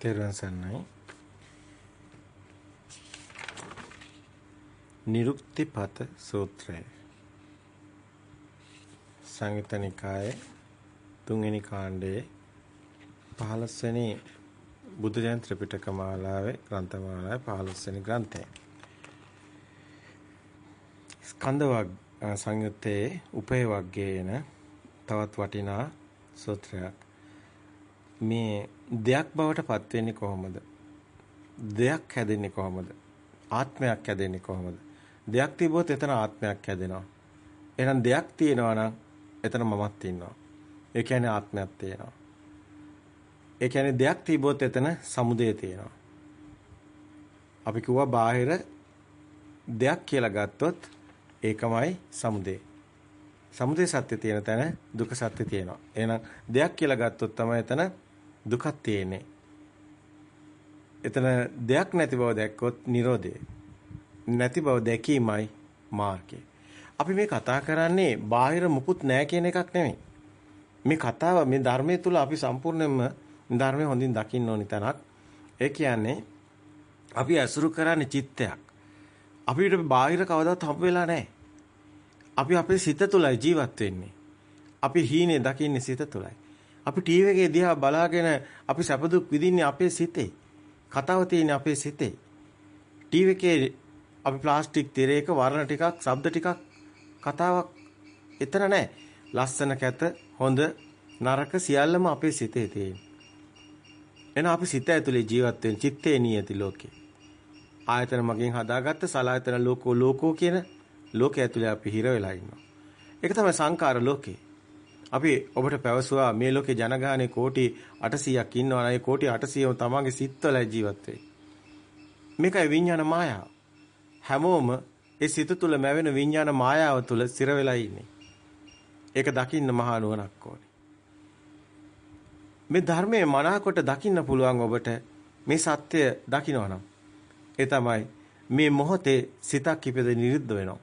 තෙරුවන් සරණයි. නිරුක්තිපත සූත්‍රය. සංයුතනිකායේ තුන්වෙනි කාණ්ඩයේ 15 වෙනි බුද්ධ ජයන්ති ත්‍රිපිටක මාලාවේ ග්‍රන්ථමාලාවේ 15 වෙනි ග්‍රන්ථය. ස්කන්ධ සංයුත්තේ උපේ වග්ගයේන තවත් වටිනා සූත්‍රයක්. මේ දෙයක් බවට පත් වෙන්නේ කොහොමද? දෙයක් හැදෙන්නේ කොහොමද? ආත්මයක් හැදෙන්නේ කොහොමද? දෙයක් තිබුවොත් එතන ආත්මයක් හැදෙනවා. එහෙනම් දෙයක් තියෙනවා නම් එතන මමත් ඉන්නවා. ඒ කියන්නේ ආත්මයක් තියෙනවා. ඒ කියන්නේ දෙයක් තිබුවොත් එතන සමුදය තියෙනවා. අපි කිව්වා බාහිර දෙයක් කියලා ගත්තොත් ඒකමයි සමුදය. සමුදය සත්‍ය තියෙන තැන දුක සත්‍ය තියෙනවා. එහෙනම් දෙයක් කියලා ගත්තොත් තමයි එතන දුකක් තියෙන්නේ. එතන දෙයක් නැති බව දැක්කොත් Nirodhe. නැති බව දැකීමයි මාර්ගය. අපි මේ කතා කරන්නේ බාහිර මුකුත් නැහැ කියන එකක් නෙමෙයි. මේ කතාව මේ ධර්මයේ තුල අපි සම්පූර්ණයෙන්ම ධර්මයේ හොඳින් දකින්න ඕනි තැනක්. ඒ කියන්නේ අපි ඇසුරු කරන්නේ චිත්තයක්. අපිට බාහිර කවදාවත් හම්බ වෙලා නැහැ. අපි අපේ සිත තුලයි ජීවත් වෙන්නේ. අපි හීනේ දකින්නේ සිත තුලයි. අපි ටීවී එකේ දිහා බලාගෙන අපි සැප දුක් විඳින්නේ අපේ සිතේ. කතාව තියෙන්නේ අපේ සිතේ. ටීවී එකේ අපි ප්ලාස්ටික් තිරයක වර්ණ ටිකක්, ශබ්ද ටිකක් කතාවක් එතන නැහැ. ලස්සන කැත, හොඳ, නරක සියල්ලම අපේ සිතේ තියෙන. එහෙනම් අපි සිත ඇතුලේ ජීවත් වෙන චිත්තේ නියති ලෝකේ. ආයතන මගෙන් හදාගත්ත සලායතන ලෝකෝ ලෝකෝ කියන ලෝකයේ ඇතුලේ අපි හිර වෙලා ඉන්නවා. ඒක තමයි සංකාර ලෝකේ. අපි ඔබට පැවසුවා මේ ලෝකේ ජනගහනේ කෝටි 800ක් ඉන්නවා නම් ඒ කෝටි 800ම තමන්ගේ සිත්වල ජීවත් වෙයි. මේකයි විඥාන මායාව. හැමෝම ඒ සිත තුළ මැවෙන විඥාන මායාව තුළ සිර වෙලා ඉන්නේ. ඒක දකින්න මහා නුවණක් ඕනේ. මේ ධර්මයේ මනාකොට දකින්න පුළුවන් ඔබට මේ සත්‍ය දකින්නවනම් ඒ තමයි මේ මොහොතේ සිතක් ඉපද නිරුද්ධ වෙනවා.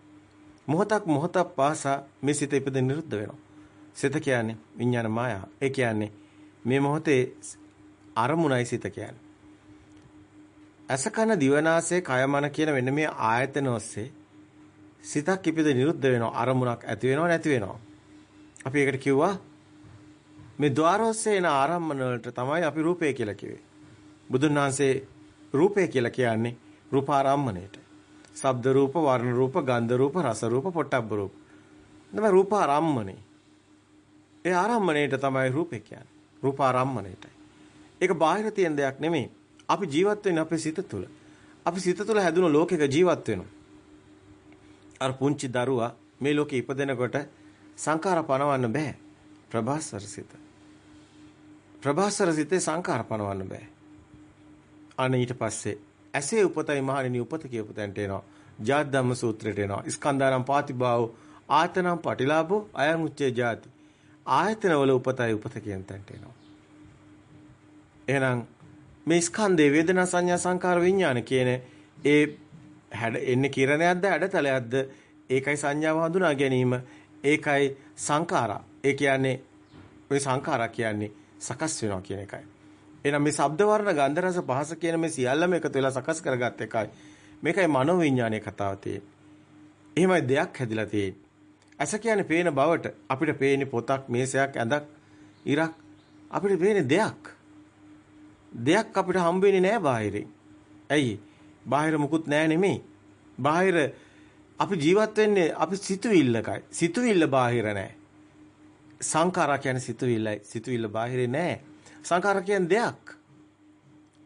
මොහොතක් මොහොතක් පාසා මේ සිත ඉපද නිරුද්ධ වෙනවා. සිත කියන්නේ විඥාන මායාව. ඒ කියන්නේ මේ මොහොතේ අරමුණයි සිත කියන්නේ. අසකන දිවනාසය කය මන කියන මෙන්න මේ ආයතන ඔස්සේ සිතක් ඉපිද නිරුද්ධ වෙනවා අරමුණක් ඇති වෙනව නැති වෙනවා. අපි ඒකට කිව්වා මේ ద్వාරෝස්සේ එන ආරම්මන වලට තමයි අපි රූපය කියලා කිව්වේ. බුදුන් වහන්සේ රූපය කියලා කියන්නේ රූපාරම්මණයට. ශබ්ද රූප, වර්ණ රූප, ගන්ධ රූප, රස රූප, පොට්ටබ්බ රූප. තමයි රූපාරම්මණය. ඒ ආරම්මණයට තමයි රූපේ කියන්නේ. රූපාරම්මණයටයි. ඒක බාහිර තියෙන දෙයක් නෙමෙයි. අපි ජීවත් වෙන්නේ අපේ සිත තුළ. අපි සිත තුළ හැදුණු ලෝකයක ජීවත් වෙනවා. අර පුංචි දරුවා මේ ලෝකේ ඉපදෙනකොට සංඛාර පනවන්න බෑ. ප්‍රභාස්වර සිත. ප්‍රභාස්වර සිතේ සංඛාර පනවන්න බෑ. අනේ ඊට පස්සේ ඇසේ උපතයි මහණෙනි උපත කියපු තැනට එනවා. ජාත් ධම්ම සූත්‍රයට එනවා. ස්කන්ධාරම් පාතිභාව ආතනම් පටිලාභෝ අයං උච්චේ ජාති. ආයතනවල උපතයි උපත කියන තැනට එනවා. එහෙනම් මේ ස්කන්ධේ වේදනා සංඥා සංකාර විඥාන කියන ඒ හැඩ එන්නේ කිරණයක්ද හැඩතලයක්ද? ඒකයි සංඥාව හඳුනා ගැනීම. ඒකයි සංඛාරා. ඒ කියන්නේ මේ සංඛාරා කියන්නේ සකස් වෙනවා කියන එකයි. එහෙනම් මේ ශබ්ද වර්ණ ගන්ධ රස පහස කියන මේ සියල්ලම එකතු වෙලා සකස් කරගත් එකයි. මේකයි මනෝ විඥානයේ කතාව තියෙන්නේ. එහෙමයි දෙයක් හැදිලා තියෙන්නේ. ඇස කියන්නේ පේන බවට අපිට පේන්නේ පොතක් මේසයක් ඇඳක් ඉරක් අපිට පේන්නේ දෙයක්. දෙයක් අපිට හම්බ වෙන්නේ නැහැ බාහිරින්. ඇයි? බාහිර මුකුත් නැහැ නෙමෙයි. බාහිර අපි ජීවත් වෙන්නේ අපි සිතුවිල්ලකයි. සිතුවිල්ල බාහිර නැහැ. සංඛාරා කියන්නේ සිතුවිල්ලයි. සිතුවිල්ල බාහිරේ නැහැ. සංඛාර කියන්නේ දෙයක්.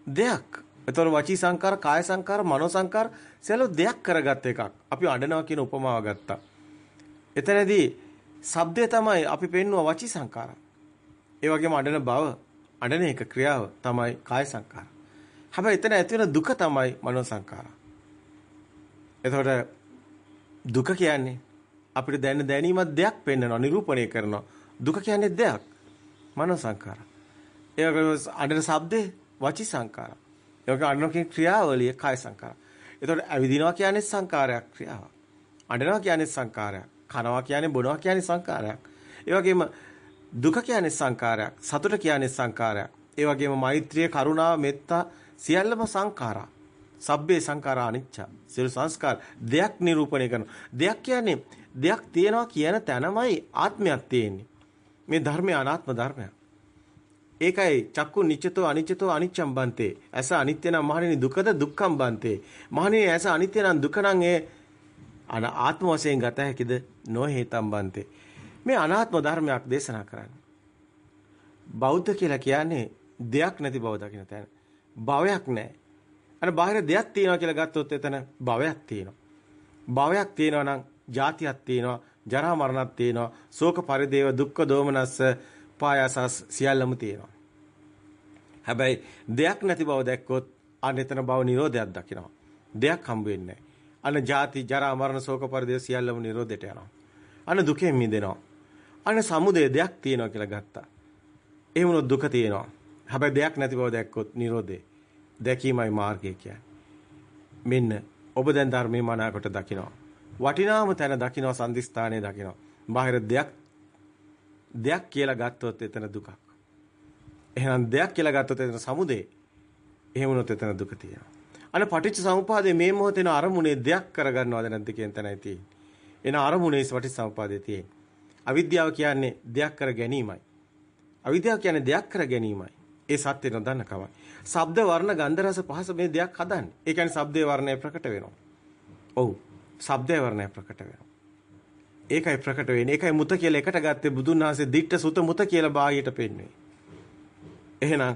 දෙයක්. එතකොට වචී සංකාර, කාය සංකාර, මනෝ සංකාර සියලු දෙයක් කරගත් එකක්. අපි අඬනවා කියන උපමාව ගත්තා. එතනදී ශබ්දය තමයි අපි පෙන්නුව වචී සංකාර. ඒ වගේම අඬන බව, අඬන එක ක්‍රියාව තමයි කාය සංකාර. හැබැයි එතන ඇති වෙන දුක තමයි මනෝ සංකාර. එතකොට දුක කියන්නේ අපිට දැනෙන දැනීමක් දෙයක් පෙන්වනවා, නිරූපණය කරනවා. දුක කියන්නේ දෙයක්. මනෝ සංකාර. ඒ වගේම අඬන ශබ්දේ වචී සංකාර. ඒ වගේම අඬන ක්‍රියාවලිය කාය සංකාර. එතකොට ඇවිදිනවා කියන්නේ සංකාරයක් ක්‍රියාවක්. අඬනවා කියන්නේ සංකාරයක්. කනවා කියන්නේ බොනවා කියන්නේ සංකාරයක්. ඒ වගේම දුක කියන්නේ සංකාරයක්. සතුට කියන්නේ සංකාරයක්. ඒ වගේම මෛත්‍රිය, කරුණාව, මෙත්තා සියල්ලම සංඛාරා. සබ්බේ සංඛාරා අනිච්ච. සියලු සංස්කාර දෙයක් නිරූපණය කරනවා. දෙයක් කියන්නේ දෙයක් තියෙනවා කියන තැනමයි ආත්මයක් තියෙන්නේ. මේ ධර්මය අනාත්ම ධර්මයක්. ඒකයි චක්කු නිච්චතෝ අනිච්චතෝ අනිච්චම් බන්තේ. ඇස අනිත්‍ය නම් මහණෙනි දුකද දුක්ඛම් බන්තේ. මහණෙනි ඇස අනිත්‍ය නම් දුක නම් ඒ අන ආත්ම වශයෙන් ගත හැකිද නොහේතම් බන්තේ. මේ අනාත්ම ධර්මයක් දේශනා කරන්නේ. බෞද්ධ කියලා කියන්නේ දෙයක් නැති බව දකින්න තැන. භවයක් නැහැ. අර බාහිර දෙයක් තියෙනවා කියලා ගත්තොත් එතන භවයක් තියෙනවා. භවයක් තියෙනවා නම් ජාතියක් තියෙනවා, ජරා මරණක් තියෙනවා, ශෝක පරිදේව දුක්ඛ දෝමනස්ස පායාසස් සියල්ලම තියෙනවා. හැබැයි දෙයක් නැති බව දැක්කොත් අන්න එතන භව නිරෝධයක් දකිනවා. දෙයක් හම්බ වෙන්නේ නැහැ. අන්න ජාති ජරා මරණ ශෝක පරිදේව සියල්ලම නිරෝධයට යනවා. අන්න දුකෙන් මිදෙනවා. අන්න සමුදය දෙයක් තියෙනවා කියලා ගත්තා. ඒ වුණොත් දුක තියෙනවා. හැබැයි දෙයක් නැති බව දැක්කොත් නිරෝධේ. දැකීමයි මාර්ගය කියන්නේ. මෙන්න ඔබ දැන් ධර්මයේ මනාකොට දකිනවා. වටිනාම තැන දකිනවා සම්දිස්ථානයේ දකිනවා. බාහිර දෙයක් දෙයක් කියලා ගත්තොත් එතන දුකක්. එහෙනම් දෙයක් කියලා ගත්තොත් එතන සමුදේ. එහෙම වුණොත් එතන දුක තියෙනවා. අන පටිච්ච සමුපාදයේ මේ මොහොතේන අරමුණේ දෙයක් කරගන්නවද නැද්ද කියන තැනයි තියෙන්නේ. එන අරමුණේ පටිච්ච සමුපාදයේ තියෙන්නේ. අවිද්‍යාව කියන්නේ දෙයක් කර ගැනීමයි. අවිද්‍යාව කියන්නේ දෙයක් කර ගැනීමයි. ඒ සත්‍ය නොදන්න කමයි. ශබ්ද වර්ණ ගන්ධ රස පහස මේ දෙයක් හදන්නේ. ඒ කියන්නේ ශබ්දේ වර්ණය ප්‍රකට වෙනවා. ඔව්. ශබ්දේ වර්ණය ප්‍රකට වෙනවා. ඒකයි ප්‍රකට වෙන්නේ. ඒකයි මුත කියලා එකට ගත්තේ බුදුන් වහන්සේ දිට්ඨ සුත මුත කියලා බාහියට පෙන්වන්නේ. එහෙනම්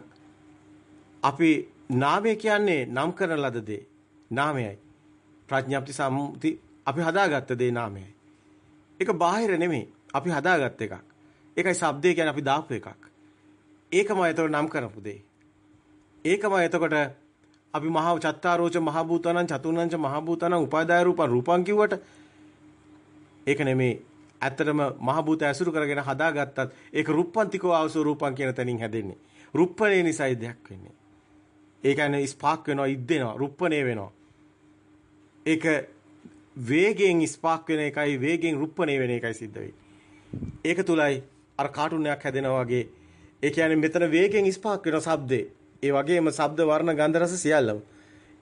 අපි නාමය කියන්නේ නම් කරන ලද දේ. නාමයයි. ප්‍රඥාප්ති සම්මුති අපි හදාගත්ත දේ නාමයයි. ඒක බාහිර නෙමෙයි. අපි හදාගත් එකක්. ඒකයි ශබ්දය කියන්නේ අපි දාපු එකක්. ඒකමයි එතකොට නම් කරපු දෙය. ඒකමයි එතකොට අපි මහා චත්තාරෝච මහ භූතනං චතුර්ණංච මහ භූතනං උපාදාය රූපං රූපං කිව්වට ඒක නෙමේ ඇත්තටම මහ භූත ඇසුරු කරගෙන හදාගත්තත් ඒක රුප්පන්තිකෝ ආවසෝ රූපං කියන තැනින් හැදෙන්නේ. රුප්පණේ නිසායි දෙයක් වෙන්නේ. ඒ කියන්නේ ස්පාක් වෙනවා ඉද්දෙනවා රුප්පණේ වෙනවා. ඒක වේගයෙන් ස්පාක් වෙන එකයි වේගයෙන් රුප්පණේ වෙන එකයි සිද්ධ වෙන්නේ. ඒක තුලයි අර කාටුන් එකක් හැදෙනවා වගේ ඒ කියන්නේ මෙතන වේගෙන් ස්පාක් වෙන ශබ්දේ. ඒ වගේම ශබ්ද වර්ණ ගන්ධ රස සියල්ලම.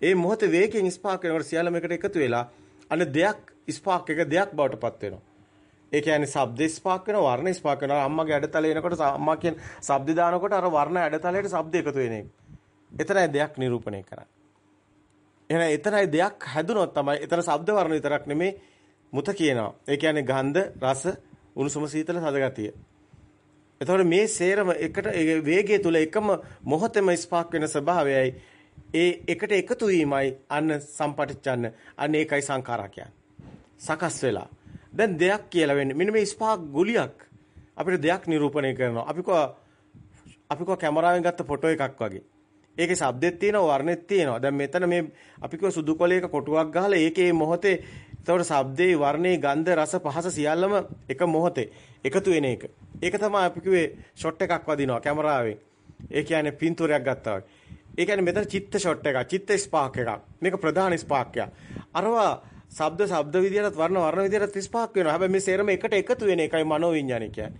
ඒ මොහොතේ වේගෙන් ස්පාක් වෙනකොට සියල්ලම එකට එකතු වෙලා අන්න දෙයක් ස්පාක් එක දෙයක් බවට පත් වෙනවා. ඒ කියන්නේ ශබ්ද ස්පාක් වෙනවා වර්ණ ස්පාක් වෙනවා අම්මගේ ඇඩතල එනකොට අම්මා කියන ශබ්ද දානකොට අර වර්ණ ඇඩතලයට ශබ්ද එකතු වෙන එක. එතරයි දෙයක් නිරූපණය කරන්නේ. එහෙනම් එතරයි දෙයක් හැදුනොත් තමයි එතන ශබ්ද වර්ණ විතරක් නෙමේ මුත කියනවා. ඒ කියන්නේ ගන්ධ රස උණුසුම සීතල සදගතිය. එතකොට මේ සේරම එකට වේගය තුල එකම මොහොතෙම ස්පාක් වෙන ස්වභාවයයි ඒ එකට එකතු වීමයි අන්න සම්පටිච්ඡන්න අන්න ඒකයි සංඛාරා කියන්නේ. සකස් වෙලා. දැන් දෙයක් කියලා වෙන්නේ. මෙන්න මේ ස්පාක් ගුලියක් අපිට දෙයක් නිරූපණය කරනවා. අපි කෝ අපි කෝ කැමරාවෙන් ගත්ත ෆොටෝ එකක් වගේ. ඒකේ ශබ්දෙත් තියෙනවා වර්ණෙත් තියෙනවා. දැන් මෙතන මේ අපි කෝ සුදු කොලයක කොටුවක් ගහලා ඒකේ මොහොතේ එතකොට ශබ්දේ වර්ණේ ගන්ධ රස පහස සියල්ලම එක මොහොතේ එකතු වෙන එක. ඒක තමයි අපි කිව්වේ ෂොට් එකක් වදිනවා කැමරාවෙන්. ඒ කියන්නේ පින්තූරයක් ගත්තා වගේ. ඒ කියන්නේ මෙතන චිත්ත ෂොට් එකක්, චිත්ත ස්පාක් එකක්. මේක ප්‍රධාන ස්පාක් එකක්. අරවා ශබ්ද ශබ්ද විදියටත් වර්ණ වර්ණ විදියටත් ස්පාක් වෙනවා. හැබැයි මේ සේරම එකට එකතු වෙන එකයි මනෝ විඥානය කියන්නේ.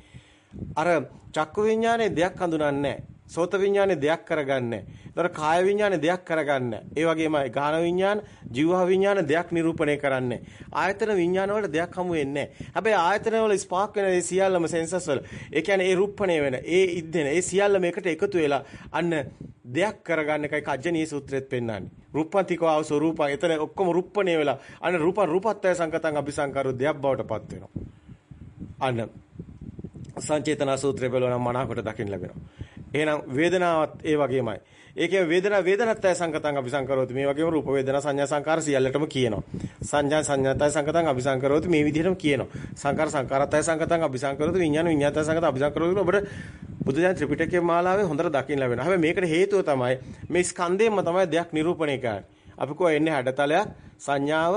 අර චක්කු විඥානේ දෙයක් හඳුනන්නේ නැහැ. සෝත විඥානේ දෙයක් කරගන්නේ. ඒතර කාය විඥානේ දෙයක් කරගන්නේ. ඒ වගේමයි ගාන විඥාන, ජීව විඥාන දෙයක් නිරූපණය කරන්නේ. ආයතන විඥාන වල දෙයක් හමු වෙන්නේ හැබැයි ආයතන වල ස්පාක් වෙන ඒ සියල්ලම සෙන්සස් වල. ඒ කියන්නේ ඒ රූපණය වෙන, ඒ ඉද්දෙන, ඒ සියල්ලම එකට එකතු වෙලා අන්න දෙයක් කරගන්න එකයි කජ්ජනී සූත්‍රෙත් පෙන්වන්නේ. රූපන්තිකව ස්වරූප එතන ඔක්කොම රූපණය වෙලා අන්න රූප රූපත්වය සංකතං අபிසංකරෝ දෙයක් බවට පත් වෙනවා. අන්න සංචේතන සූත්‍රය බලන මනාකොට දකින්න ලැබෙනවා. එහෙනම් වේදනාවත් ඒ වගේමයි. ඒ කියන්නේ වේදනා වේදනත්ය සංකතං අபிසංකරෝති. මේ වගේම රූප වේදනා සංඥා සංකාර සියල්ලටම කියනවා. සංඥා සංඥාත්ය සංකතං අபிසංකරෝති මේ විදිහටම කියනවා. සංකාර සංකාරත්ය සංකතං අபிසංකරෝති විඥාන විඥාත්ය සංකත අபிසංකරෝති ඔබට බුදුදහම ත්‍රිපිටකයේ මාලාවේ හොඳට දකින්න ලැබෙනවා. හැබැයි මේකට හේතුව තමයි මේ ස්කන්ධයෙන්ම තමයි දෙයක් නිරූපණය කරන්නේ. අපි කෝ එන්නේ හැඩතලයක් සංඥාව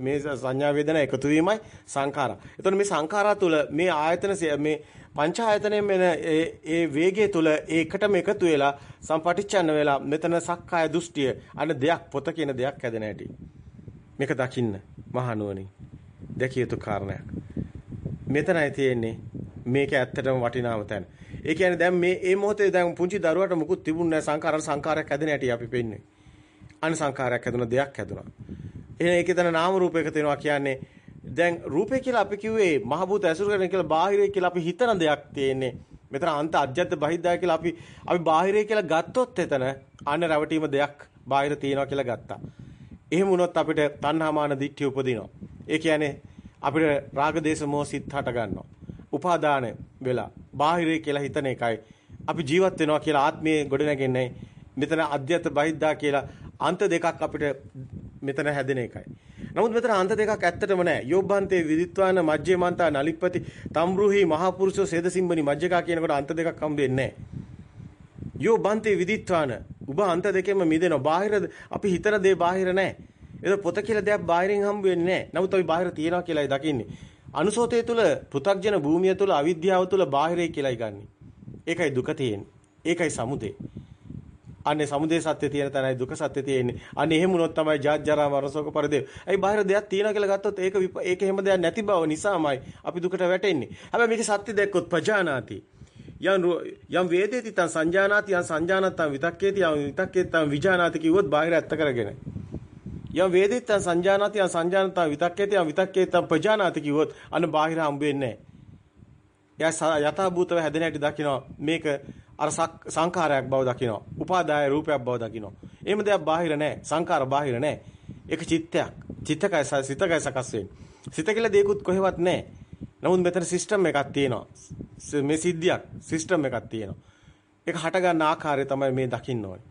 මේ සංඥා වේදනා එකතු වීමයි සංඛාරා. එතකොට මේ සංඛාරා තුල මේ ආයතන මේ පංච ආයතනයෙන් එන ඒ වේගය තුල ඒකටම එකතු වෙලා සම්පටිච්ඡන්න වෙලා මෙතන සක්කාය දෘෂ්ටිය අන්න දෙයක් පොත කියන දෙයක් හැදෙන හැටි. මේක දකින්න මහනුවණින් දැකිය යුතු කාරණයක්. මෙතනයි තියෙන්නේ මේක ඇත්තටම වටිනාම තැන. ඒ කියන්නේ දැන් මේ මේ මොහොතේ දැන් පුංචි දරුවට මුකුත් තිබුණ නැහැ සංකාර සංකාරයක් හැදෙන හැටි අපි පෙන්නේ. අන සංකාරයක් හැදුන දෙයක් හැදුනා. එහෙනම් ඒකේ තන නාම රූප එකතු වෙනවා කියන්නේ දැන් රූපේ කියලා අපි කිව්වේ මහ භූත ඇසුරු කරන කියලා බාහිරේ කියලා අපි හිතන දෙයක් තියෙන්නේ. මෙතන අන්ත අජ්‍යත් බහිද්දා කියලා අපි අපි බාහිරේ කියලා ගත්තොත් එතන අන්න රැවටීම දෙයක් බාහිර තියෙනවා කියලා ගත්තා. එහෙම වුණොත් අපිට තණ්හාමාන දිට්ඨිය උපදිනවා. ඒ කියන්නේ අපිට රාග දේශ මොහ සිත් හට ගන්නවා. උපාදාන වෙලා බාහිරේ කියලා හිතන එකයි අපි ජීවත් වෙනවා කියලා ආත්මයේ ගොඩනැගෙන්නේ මෙතන අධ්‍යත බහිද්දා කියලා අන්ත දෙකක් අපිට මෙතන හැදෙන එකයි. නමුත් මෙතන අන්ත දෙකක් ඇත්තටම නැහැ. යෝබ්බන්තේ විදිත්වාන මජ්ජේමන්තා නලිප්පති තම්රුහි මහපුරුෂෝ සේදසිම්බනි මජ්ජකා කියනකොට අන්ත දෙකක් හම්බෙන්නේ නැහැ. යෝබ්බන්තේ විදිත්වාන උඹ අන්ත දෙකෙන්ම මිදෙනවා. බාහිර අපි හිතන දේ බාහිර නැහැ. ඒක පොත කියලා දෙයක් බාහිරින් හම්බ වෙන්නේ නැහැ. නමුත් අපි බාහිර තියනවා කියලායි දකින්නේ. අනුසෝතය තුල පෘ탁ජන භූමිය තුල අවිද්‍යාව තුල බාහිරේ කියලායි ගන්නෙ. ඒකයි දුක තියෙන්නේ. ඒකයි සමුදේ. අනේ සමුදේ සත්‍ය තියෙන තැනයි දුක සත්‍ය තියෙන්නේ. අනේ එහෙම වුණොත් තමයි ජාත් ජරා මරණ ශෝක පරිදේව. ඇයි බාහිර දෙයක් තියෙනවා කියලා ගත්තොත් ඒක ඒක එහෙම දෙයක් නැති බව නිසාමයි අපි දුකට වැටෙන්නේ. හැබැයි මේක සත්‍ය දැක්කොත් පජානාති. යම් යම් වේදේති තං සංජානාති යම් සංජානත්තං විතක්කේති යම් විතක්කේතං විජානාති කිව්වොත් බාහිර ඇත්ත කරගෙන. යම් වේදිතං සංජානාති යම් සංජානතං විතක්කේති යම් විතක්කේතං ප්‍රජානාති කිව්වොත් අන්න බාහිර හම්බ වෙන්නේ නැහැ. එයා යථා භූතව හැදෙන හැටි දකිනවා. මේක අර සංඛාරයක් බව දකිනවා. උපාදාය රූපයක් බව දකිනවා. එහෙම දෙයක් බාහිර නැහැ. සංඛාර බාහිර නැහැ. ඒක චිත්තයක්. චිත්තකය සිතකය සකස් වෙන්නේ. සිත කියලා දෙයක්වත් කොහෙවත් නැහැ. නමුත් මෙතන සිස්ටම් එකක් තියෙනවා. මේ සිද්ධියක් සිස්ටම් එකක් තියෙනවා. ඒක හට ගන්න ආකාරය තමයි මේ දකින්න ඕනේ.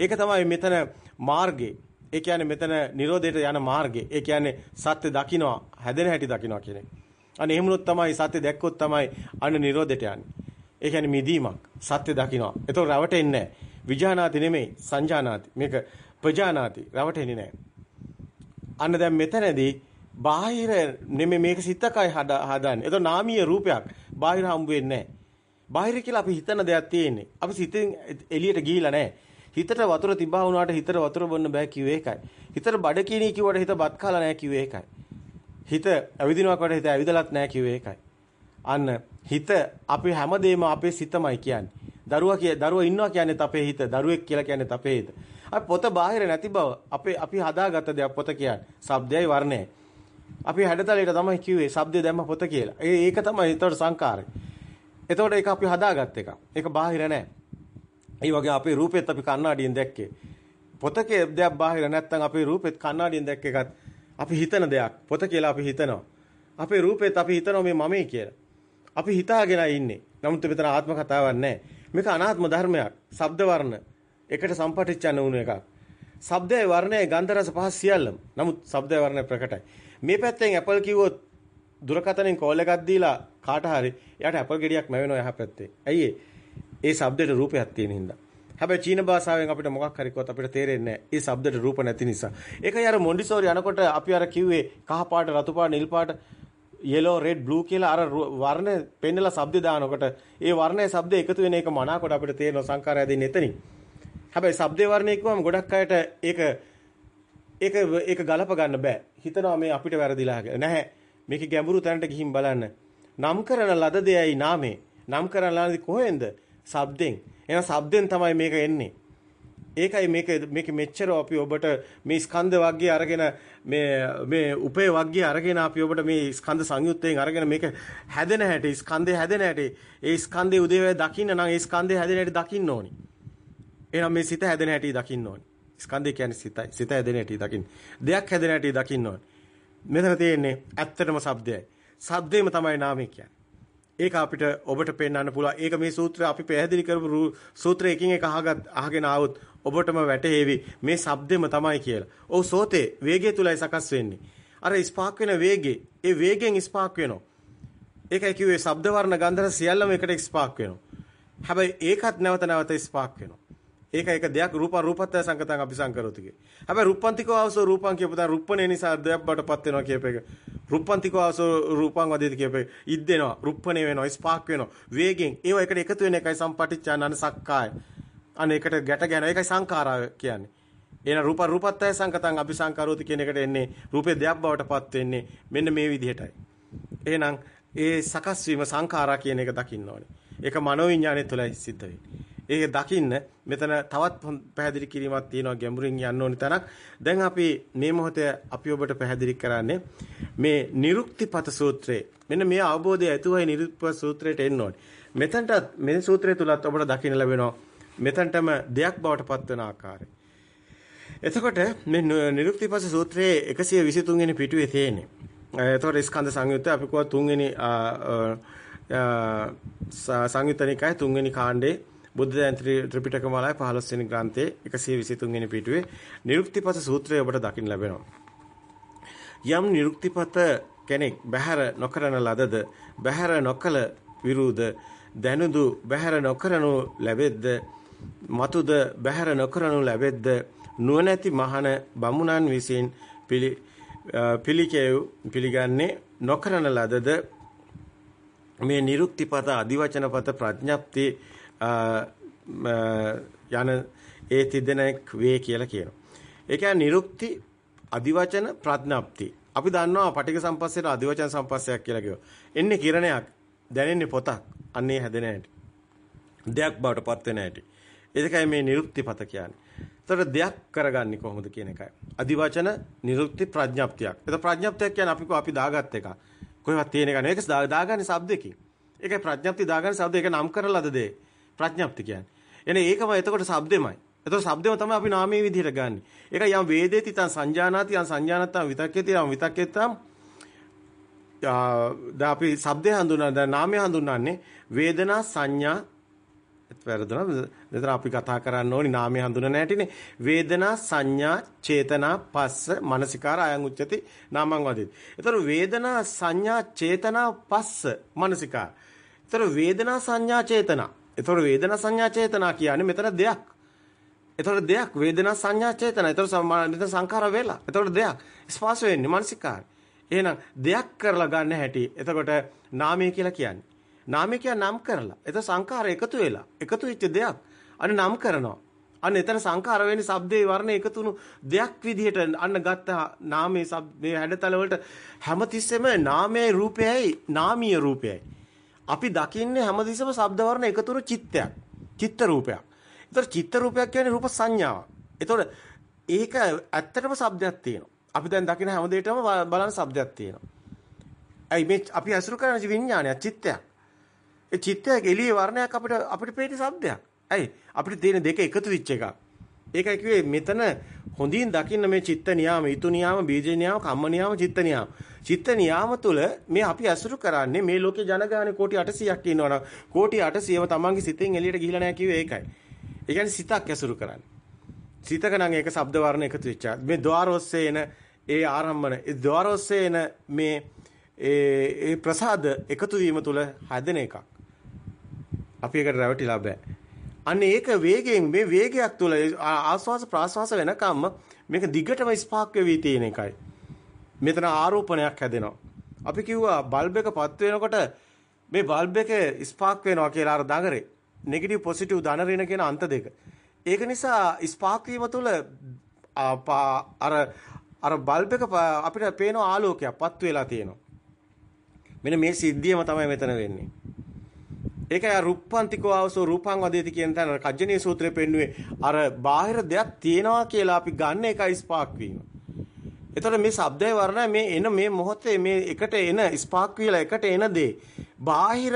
ඒක තමයි මෙතන මාර්ගේ. ඒ කියන්නේ මෙතන Nirodheට යන මාර්ගේ. ඒ කියන්නේ සත්‍ය දකින්නවා, හැදෙන හැටි දකින්නවා කියන එක. අනේ එහෙමනොත් තමයි සත්‍ය දැක්කොත් තමයි අන්න Nirodheට යන්නේ. ඒ කියන්නේ මිදීමක්. සත්‍ය දකින්නවා. ඒතකොට රවටෙන්නේ නැහැ. විජානාති නෙමෙයි, සංජානාති. මේක ප්‍රජානාති. රවටෙන්නේ නැහැ. අන්න දැන් මෙතනදී බාහිර නෙමෙයි මේක සිතකයි හදන්නේ. ඒතකොට නාමීය රූපයක් බාහිර හම්බ වෙන්නේ නැහැ. බාහිර කියලා අපි හිතන දෙයක් තියෙන්නේ. අපි සිතෙන් එළියට ගිහිලා නැහැ. හිතට වතුර තිබා වුණාට හිතට වතුර බොන්න බෑ කිව්වේ ඒකයි. හිතට බඩකිනී කිව්වට හිත බත් කාලා නැහැ කිව්වේ ඒකයි. හිත ඇවිදිනවා කොට හිත ඇවිදලත් නැහැ කිව්වේ ඒකයි. අන්න හිත අපි හැමදේම අපේ සිතමයි කියන්නේ. දරුවා කිය දරුවා ඉන්නවා කියන්නේත් අපේ හිත. දරුවෙක් කියලා කියන්නේත් අපේ හිත. අපි පොත බාහිර නැති බව අපේ අපි හදාගත්ත දෙයක් පොත කියන්නේ. ශබ්දයයි වර්ණයයි. අපි හැඩතලයට තමයි කිව්වේ ශබ්දය දැම්ම පොත කියලා. ඒක තමයි ඒතකොට සංකාරය. එතකොට ඒක අපි හදාගත්ත එක. ඒක බාහිර නැහැ. ඒ වගේ අපේ රූපෙත් අපි කණ්ණාඩියෙන් දැක්කේ. පොතකේ දෙයක් බාහිර නැත්තම් අපේ රූපෙත් කණ්ණාඩියෙන් දැක්ක එකත් අපි හිතන දෙයක්. පොත කියලා අපි හිතනවා. අපේ රූපෙත් අපි හිතනවා මේ මමයි කියලා. අපි හිතාගෙනයි ඉන්නේ. නමුත් මෙතන ආත්ම කතාවක් නැහැ. මේක අනාත්ම ධර්මයක්. ශබ්ද වර්ණ එකට සම්පටිච්ඡන වුණු එකක්. ශබ්දයේ වර්ණයේ ගන්ධ රස පහස් සියල්ලම. නමුත් ශබ්දයේ වර්ණය ප්‍රකටයි. මේ පැත්තෙන් Apple කිව්වොත් දුරකථනෙන් කෝල් එකක් දීලා කාට හරි එයාට Apple ගෙඩියක් මැවෙනවා එහා පැත්තේ. ඇයි ඒ ශබ්දයට රූපයක් තියෙන හින්දා. හැබැයි චීන භාෂාවෙන් අපිට මොකක් හරි කිව්වත් අපිට තේරෙන්නේ නැහැ. ඒ ශබ්දයට රූප නැති නිසා. ඒකයි අර මොන්ඩිසෝරි අනකොට අපි අර කිව්වේ කහ පාට, රතු පාට, නිල් පාට yellow red blue කියලා අර වර්ණ පෙන්නලා ශබ්ද දානකොට ඒ වර්ණයේ ශබ්ද එකතු වෙන එක මනාකොට අපිට තේරෙන සංකාරය දෙන්නේ එතනින්. හැබැයි ශබ්දේ වර්ණය කිව්වම ගොඩක් අයට ඒක ඒක ඒක ගලප ගන්න බෑ. හිතනවා මේ අපිට වැරදිලා නැහැ. මේකේ ගැඹුරු තැනට ගිහින් බලන්න. නම් කරන ලද දෙයයි නාමේ. නම් කරන ලද කොහෙන්ද? ශබ්දෙන්. එහෙනම් ශබ්දෙන් තමයි මේක එන්නේ. ඒකයි මේක මේක මෙච්චර අපි ඔබට මේ ස්කන්ධ වර්ගය අරගෙන මේ මේ උපේ වර්ගය අරගෙන අපි ඔබට මේ ස්කන්ධ සංයුත්තයෙන් අරගෙන මේක හැදෙන හැටි ස්කන්ධේ හැදෙන හැටි ඒ ස්කන්ධේ උදේවැය දකින්න නම් ඒ ස්කන්ධේ හැදෙන හැටි දකින්න ඕනි. එහෙනම් මේ සිත හැදෙන හැටි දකින්න ඕනි. ස්කන්ධය කියන්නේ සිතයි. සිත හැදෙන හැටි දකින්න. දෙයක් හැදෙන හැටි දකින්න ඕනි. මෙතන තියෙන්නේ ඇත්තටම shabdයයි. shabdේම තමයි නාමය කියන්නේ. ඒක අපිට ඔබට පෙන්වන්න පුළුවන්. ඒක මේ සූත්‍රය අපි පැහැදිලි කරපු සූත්‍රයකින් එක අහගෙන ආවොත් ඔබටම වැටහෙවි මේ shabdෙම තමයි කියලා. ඔව් සෝතේ වේගය තුලයි සකස් වෙන්නේ. අර ස්පාක් වෙන වේගේ ඒ වේගෙන් ස්පාක් වෙනවා. ඒකයි කිව්වේ ශබ්ද වර්ණ ගන්ධ සියල්ලම එකට ස්පාක් වෙනවා. හැබැයි ඒකත් නැවත නැවත ස්පාක් වෙනවා. ඒක එක දෙයක් රූප රූපත්‍ය සංකතං අபிසංකරෝති කිය. හැබැයි රුප්පන්තිකෝ ආවසෝ රූපං කියපු දා රුප්පනේ නිසා දෙයක් බඩපත් වෙනවා කියප එක. රුප්පන්තිකෝ ආවසෝ රූපං වදේති කියප එක. ඉද්දෙනවා රුප්පනේ වෙනවා ස්පාක් වෙනවා වේගෙන් ඒව එකට එකතු වෙන එකයි සම්පටිච්ඡානන සක්කාය. අනේකට ගැට ගැන ඒකයි සංඛාරා කියන්නේ. එන රූප රූපත්‍ය සංකතං අபிසංකරෝති කියන එකට එන්නේ රූපේ දෙයක් බවටපත් වෙන්නේ මෙන්න මේ විදිහටයි. එහෙනම් ඒ සකස් වීම සංඛාරා කියන එක දකින්න ඕනේ. ඒක මනෝවිඤ්ඤාණය තුළයි සිද්ධ වෙන්නේ. ඒක දකින්න මෙතන තවත් පැහැදිලි කිරීමක් තියෙනවා ගැඹුරින් යන්න ඕනි තරක්. දැන් අපි මේ මොහොතේ අපි ඔබට පැහැදිලි කරන්නේ මේ නිරුක්තිපත සූත්‍රය. මෙන්න මේ අවබෝධය ඇතුවයි නිරුක්තිපත සූත්‍රයට එන්න ඕනේ. මෙතනට මේ සූත්‍රය තුලත් ඔබට දකින්න ලැබෙනවා මෙතනටම දෙයක් බවට පත්වන ආකාරය. එතකොට මේ නිරුක්තිපස සූත්‍රයේ 123 වෙනි පිටුවේ තියෙන්නේ. එතකොට ස්කන්ධ සංයුත්තේ අපි කව තුන්වෙනි සංයුත්තනිකයි තුන්වෙනි කාණ්ඩේ බුද්ධ දයන් ත්‍රිපිටක මාලාවේ 15 වෙනි ග්‍රන්ථයේ 123 වෙනි පිටුවේ නිරුක්තිපත සූත්‍රය ඔබට දකින්න ලැබෙනවා. යම් නිරුක්තිපත කෙනෙක් බහැර නොකරන ලදද බහැර නොකල විරුද දැනුදු බහැර නොකරනු ලැබෙද්ද මතුද බහැර නොකරනු ලැබෙද්ද නුවණැති මහන බමුණන් විසින් පිළි පිළිකෙව් පිළිගන්නේ නොකරන ලදද මේ නිරුක්තිපත අදිවචනපත ප්‍රඥප්ති යන ඒ තිදෙනෙක් වේ කියලා කියනවා. ඒ කියන්නේ නිරුක්ති අදිවචන ප්‍රඥප්ති. අපි දන්නවා පටික සම්පස්සේට අදිවචන සම්පස්සයක් කියලා කියනවා. එන්නේ කිරණයක් දැනෙන්නේ පොතක්. අන්නේ හැදෙන හැටි. දෙයක් බවට පත් වෙන හැටි. ඒකයි මේ නිරුක්තිපත කියන්නේ. එතකොට දෙයක් කරගන්නේ කොහොමද කියන එකයි. අදිවචන නිරුක්ති ප්‍රඥාප්තියක්. එතකොට ප්‍රඥාප්තියක් කියන්නේ අපි අපි දාගත් එක. කොහෙවත් තියෙන එක නෙවෙයි. ඒක දාගන්නේ શબ્දකින්. ඒකයි ප්‍රඥාප්ති දාගන්නේ શબ્ද ඒක නම් කරලාද දේ. ප්‍රඥාප්ති කියන්නේ. එනේ ඒකම එතකොට શબ્දෙමයි. එතකොට શબ્දෙම තමයි අපි නාමයේ විදිහට ගන්නෙ. ඒක යම් වේදේති තං සංජානාති යම් සංජානත්තම් විතක්කේති යම් විතක්කේත්තම් දැන් අපි શબ્දේ හඳුනන දැන් නාමය හඳුනන්නේ වේදනා සංඥා වැරදුනා. මෙතන අපි කතා කරන්න ඕනි නාමය හඳුනන හැටිනේ. වේදනා සංඥා චේතනා පස්ස මනසිකාර අයං උච්චති නාමං වදෙති. ඒතර වේදනා සංඥා චේතනා පස්ස මනසිකාර. ඒතර වේදනා සංඥා චේතනා. ඒතර වේදනා සංඥා චේතනා කියන්නේ මෙතන දෙයක්. ඒතර දෙයක් වේදනා සංඥා චේතනා. ඒතර මෙතන සංඛාර වේලා. ඒතර දෙයක්. ස්පර්ශ වෙන්නේ මනසිකාර. එහෙනම් දෙයක් කරලා ගන්න හැටි. එතකොට නාමය කියලා කියන්නේ. නාමය කියන්නේ නම් කරලා. එතකොට සංඛාර එකතු වෙලා. එකතු වෙච්ච දෙයක්. අන්න නම් කරනවා. අන්න එතන සංඛාර වෙන්නේ shabdේ වර්ණ එකතුණු දෙයක් විදිහට අන්න ගත්ත නාමයේ මේ හැඩතල වලට හැමතිස්සෙම නාමයයි රූපයයි නාමීය රූපයයි. අපි දකින්නේ හැමතිස්සෙම ශබ්ද වර්ණ එකතුණු චිත්තයක්. චිත්ත රූපයක්. ඒතර චිත්ත රූපයක් කියන්නේ රූප සංඥාවක්. ඒතකොට ඒක ඇත්තටම ශබ්දයක් තියෙනවා. අපි දැන් දකින හැම දෙයකම බලන શબ્දයක් තියෙනවා. ඇයි මේ අපි අසුරු කරන විඥානය චිත්තයක්. ඒ චිත්තයක එළියේ වර්ණයක් අපිට අපිට පේන શબ્දයක්. ඇයි? අපිට තියෙන දෙක එකතු වෙච්ච එකක්. ඒකයි කිව්වේ මෙතන හොඳින් දකින්න මේ චිත්ත නියාම, ඊතු නියාම, බීජ නියාම, කම්ම නියාම, චිත්ත නියාම. චිත්ත නියාම තුල මේ අපි අසුරු කරන්නේ මේ ලෝකේ ජනගහනේ කෝටි 800ක් ඉන්නවනම් කෝටි 800ම තමන්ගේ සිතෙන් එළියට ගිහිලා නැහැ කිව්වේ ඒකයි. ඒ කියන්නේ සිතක් අසුරු කරන්නේ. සිතක නම් ඒක ශබ්ද වර්ණ එකතු වෙච්චා. මේ ద్వාරොස්සේ එන ඒ ආරම්භන, ඒ ద్వාරොස්සේ එන මේ ඒ ප්‍රසාද එකතු වීම තුල හැදෙන එකක්. අපි ඒකට රැවටිලා බෑ. අන්න ඒක වේගයෙන් මේ වේගයක් තුළ ආස්වාස ප්‍රාස්වාස වෙනකම්ම මේක දිගටම ස්පාක් වෙවි තියෙන එකයි. මෙතන ආරෝපණයක් හැදෙනවා. අපි කිව්වා බල්බ් එක පත් වෙනකොට මේ බල්බ් එක ස්පාක් වෙනවා කියලා අර දඟරේ. නෙගටිව් පොසිටිව් ධන ඍණ කියන අන්ත දෙක. ඒක නිසා ස්පාක් වීම තුළ අර අර බල්බ් එක අපිට පේන ආලෝකයක් පත් වෙලා තියෙනවා. මෙන්න මේ සිද්ධියම තමයි මෙතන වෙන්නේ. ඒකයි අර රුප්පන්තිකෝ ආවසෝ රූපං වදේති කියන තැන කජ්ජනීය සූත්‍රයේ පෙන්නුවේ අර බාහිර දෙයක් තියෙනවා කියලා අපි ගන්න එකයි ස්පාක් වීම. එතකොට මේ ශබ්දයේ වර්ණය මේ එන මේ මොහොතේ මේ එකට එන ස්පාක් කියලා එකට එන දේ බාහිර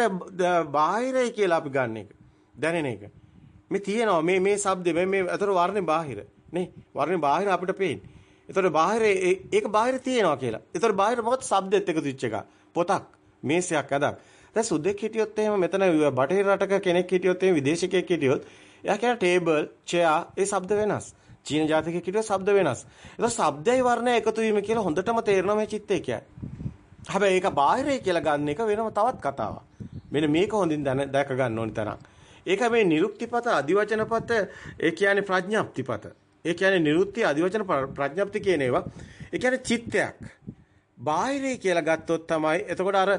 බාහිරයි කියලා අපි ගන්න එක. දැනෙන එක. මේ තියෙනවා මේ මේ ශබ්දේ මේ මේ අතර වර්ණේ බාහිර. නේ? වර්ණේ බාහිර අපිට පේන්නේ. එතකොට බාහිර ඒක බාහිර තියෙනවා කියලා. එතකොට බාහිර මොකද ශබ්දෙත් එකතු වෙච්ච එක. පොතක්, මේසයක් අදක්. දැන් සුද්දෙක් හිටියොත් එහෙම මෙතන බටහිර රටක කෙනෙක් හිටියොත් එහෙම විදේශිකයෙක් හිටියොත් එයා කියන ටේබල්, චෙයා ඒ ශබ්ද වෙනස්. චීන ජාතිකයෙක් හිටියොත් ශබ්ද වෙනස්. ඒක ශබ්දයි වර්ණය එකතු වීම කියලා හොඳටම තේරෙනවා මේ චිත්තේ කියන්නේ. හැබැයි ඒක බාහිරයි කියලා ගන්න එක වෙනම තවත් කතාවක්. මෙන්න මේක හොඳින් දැක ගන්න ඕනි තරම්. ඒක මේ නිරුක්තිපත අදිවචනපත ඒ කියන්නේ ප්‍රඥාප්තිපත. ඒ කියන්නේ නිරුක්ති අදිවචන ප්‍රඥප්ති කියන ඒවා. ඒ කියන්නේ චිත්තයක්. බාහිරේ කියලා ගත්තොත් තමයි එතකොට අර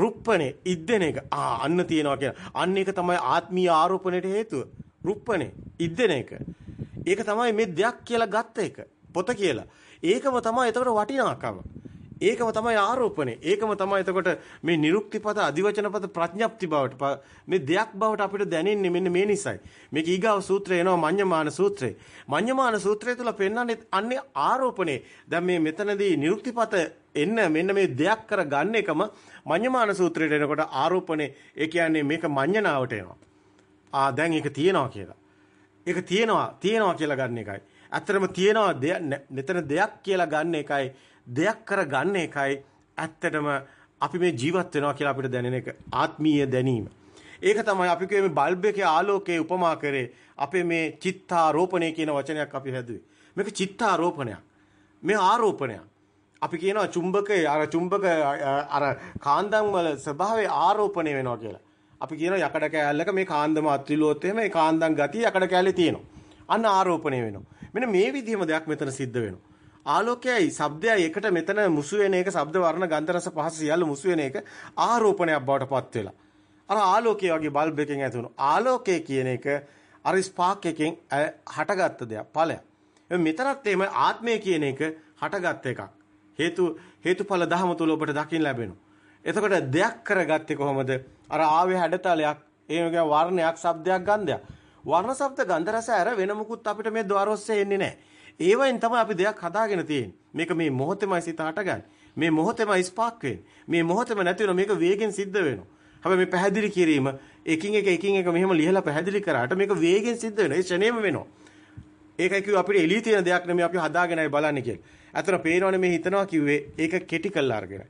රුප්පනේ ඉද්දෙන එක. ආ අන්න තියනවා කියන. අන්න ඒක තමයි ආත්මීය ආරෝපණයට හේතුව. රුප්පනේ ඉද්දෙන එක. ඒක තමයි මේ දෙයක් කියලා ගත්ත එක. පොත කියලා. ඒකම තමයි එතකොට වටිනාකම. ඒකම තමයි ආරෝපණය. ඒකම තමයි එතකොට මේ නිරුක්තිපද අධිවචනපද ප්‍රඥප්ති බවට මේ දෙයක් බවට අපිට දැනෙන්නේ මෙන්න මේ නිසයි. මේක ඊගාව සූත්‍රය එනවා මඤ්ඤමාන සූත්‍රය. මඤ්ඤමාන සූත්‍රය තුල පෙන්වන්නේ අන්නේ ආරෝපණය. දැන් මේ මෙතනදී නිරුක්තිපත එන්න මෙන්න මේ දෙයක් කර ගන්න එකම මඤ්ඤමාන සූත්‍රයට එනකොට ආරෝපණය ඒ කියන්නේ මේක මඤ්ඤණාවට එනවා. ආ දැන් ඒක තියෙනවා කියලා. ඒක තියෙනවා තියෙනවා කියලා ගන්න එකයි. ඇත්තටම තියෙනවා මෙතන දෙයක් කියලා ගන්න එකයි දෙයක් කර ගන්න එකයි ඇත්තටම අපි මේ ජීවත් වෙනවා කියලා අපිට දැනෙන එක ආත්මීය දැනීම. ඒක තමයි අපි කියවේ බල්බ් එකේ ආලෝකයේ උපමා කරේ අපේ මේ චිත්තාරෝපණය කියන වචනයක් අපි හැදුවේ. මේක චිත්තාරෝපණයක්. මේ ආරෝපණයක්. අපි කියනවා චුම්බකයේ අර චුම්බක අර කාන්දම් වල ස්වභාවය ආරෝපණය වෙනවා කියලා. අපි කියනවා යකඩ කෑල්ලක මේ කාන්දම අත්විලුවොත් එහෙම ඒ කාන්දම් ගතිය යකඩ කෑල්ලේ තියෙනවා. අන්න ආරෝපණය වෙනවා. මෙන්න මේ විදිහම දෙයක් මෙතන සිද්ධ වෙනවා. ආලෝකයයි ශබ්දයයි එකට මෙතන මුසු වෙන එක ශබ්ද වර්ණ ගන්ධ රස පහස සියල්ල මුසු වෙන එක ආරෝපණයක් බවට පත් වෙලා. අර ආලෝකය වගේ බල්බ් එකෙන් ඇතුණු ආලෝකය කියන එක අර ස්පාක් එකෙන් හටගත්ත දෙයක් ඵලයක්. මෙතනත් එimhe ආත්මය කියන එක හටගත් එකක්. හේතු හේතුඵල ධහම තුල ඔබට දකින්න ලැබෙනවා. එතකොට දෙයක් කරගත්තේ කොහොමද? අර ආවේ හැඩතලයක්, ඒ වගේ වර්ණයක්, ශබ්දයක්, ගන්ධයක්. වර්ණ ශබ්ද ගන්ධ රස ඇර වෙන මුකුත් අපිට මේ ద్వාරොස්සේ එන්නේ නැහැ. ඒවෙන් තමයි අපි දෙයක් හදාගෙන තියෙන්නේ. මේක මේ මොහොතේමයි සිත හටගන්නේ. මේ මොහොතේමයි ස්පාක් වෙන්නේ. මේ මොහොතේම නැති වෙන මේක වේගෙන් සිද්ධ වෙනවා. හැබැයි මේ පැහැදිලි කිරීම එකින් එක එකින් එක මෙහෙම ලියලා පැහැදිලි කරාට මේක වේගෙන් සිද්ධ වෙනවා. ඒ ෂණේම වෙනවා. ඒකයි කිව්ව අපිට එළිය තියෙන දෙයක් නෙමෙයි අපි හදාගෙනයි බලන්නේ කියලා. අතන පේනවනේ මේ හිතනවා කිව්වේ ඒක කෙටි කළා අරගෙනයි.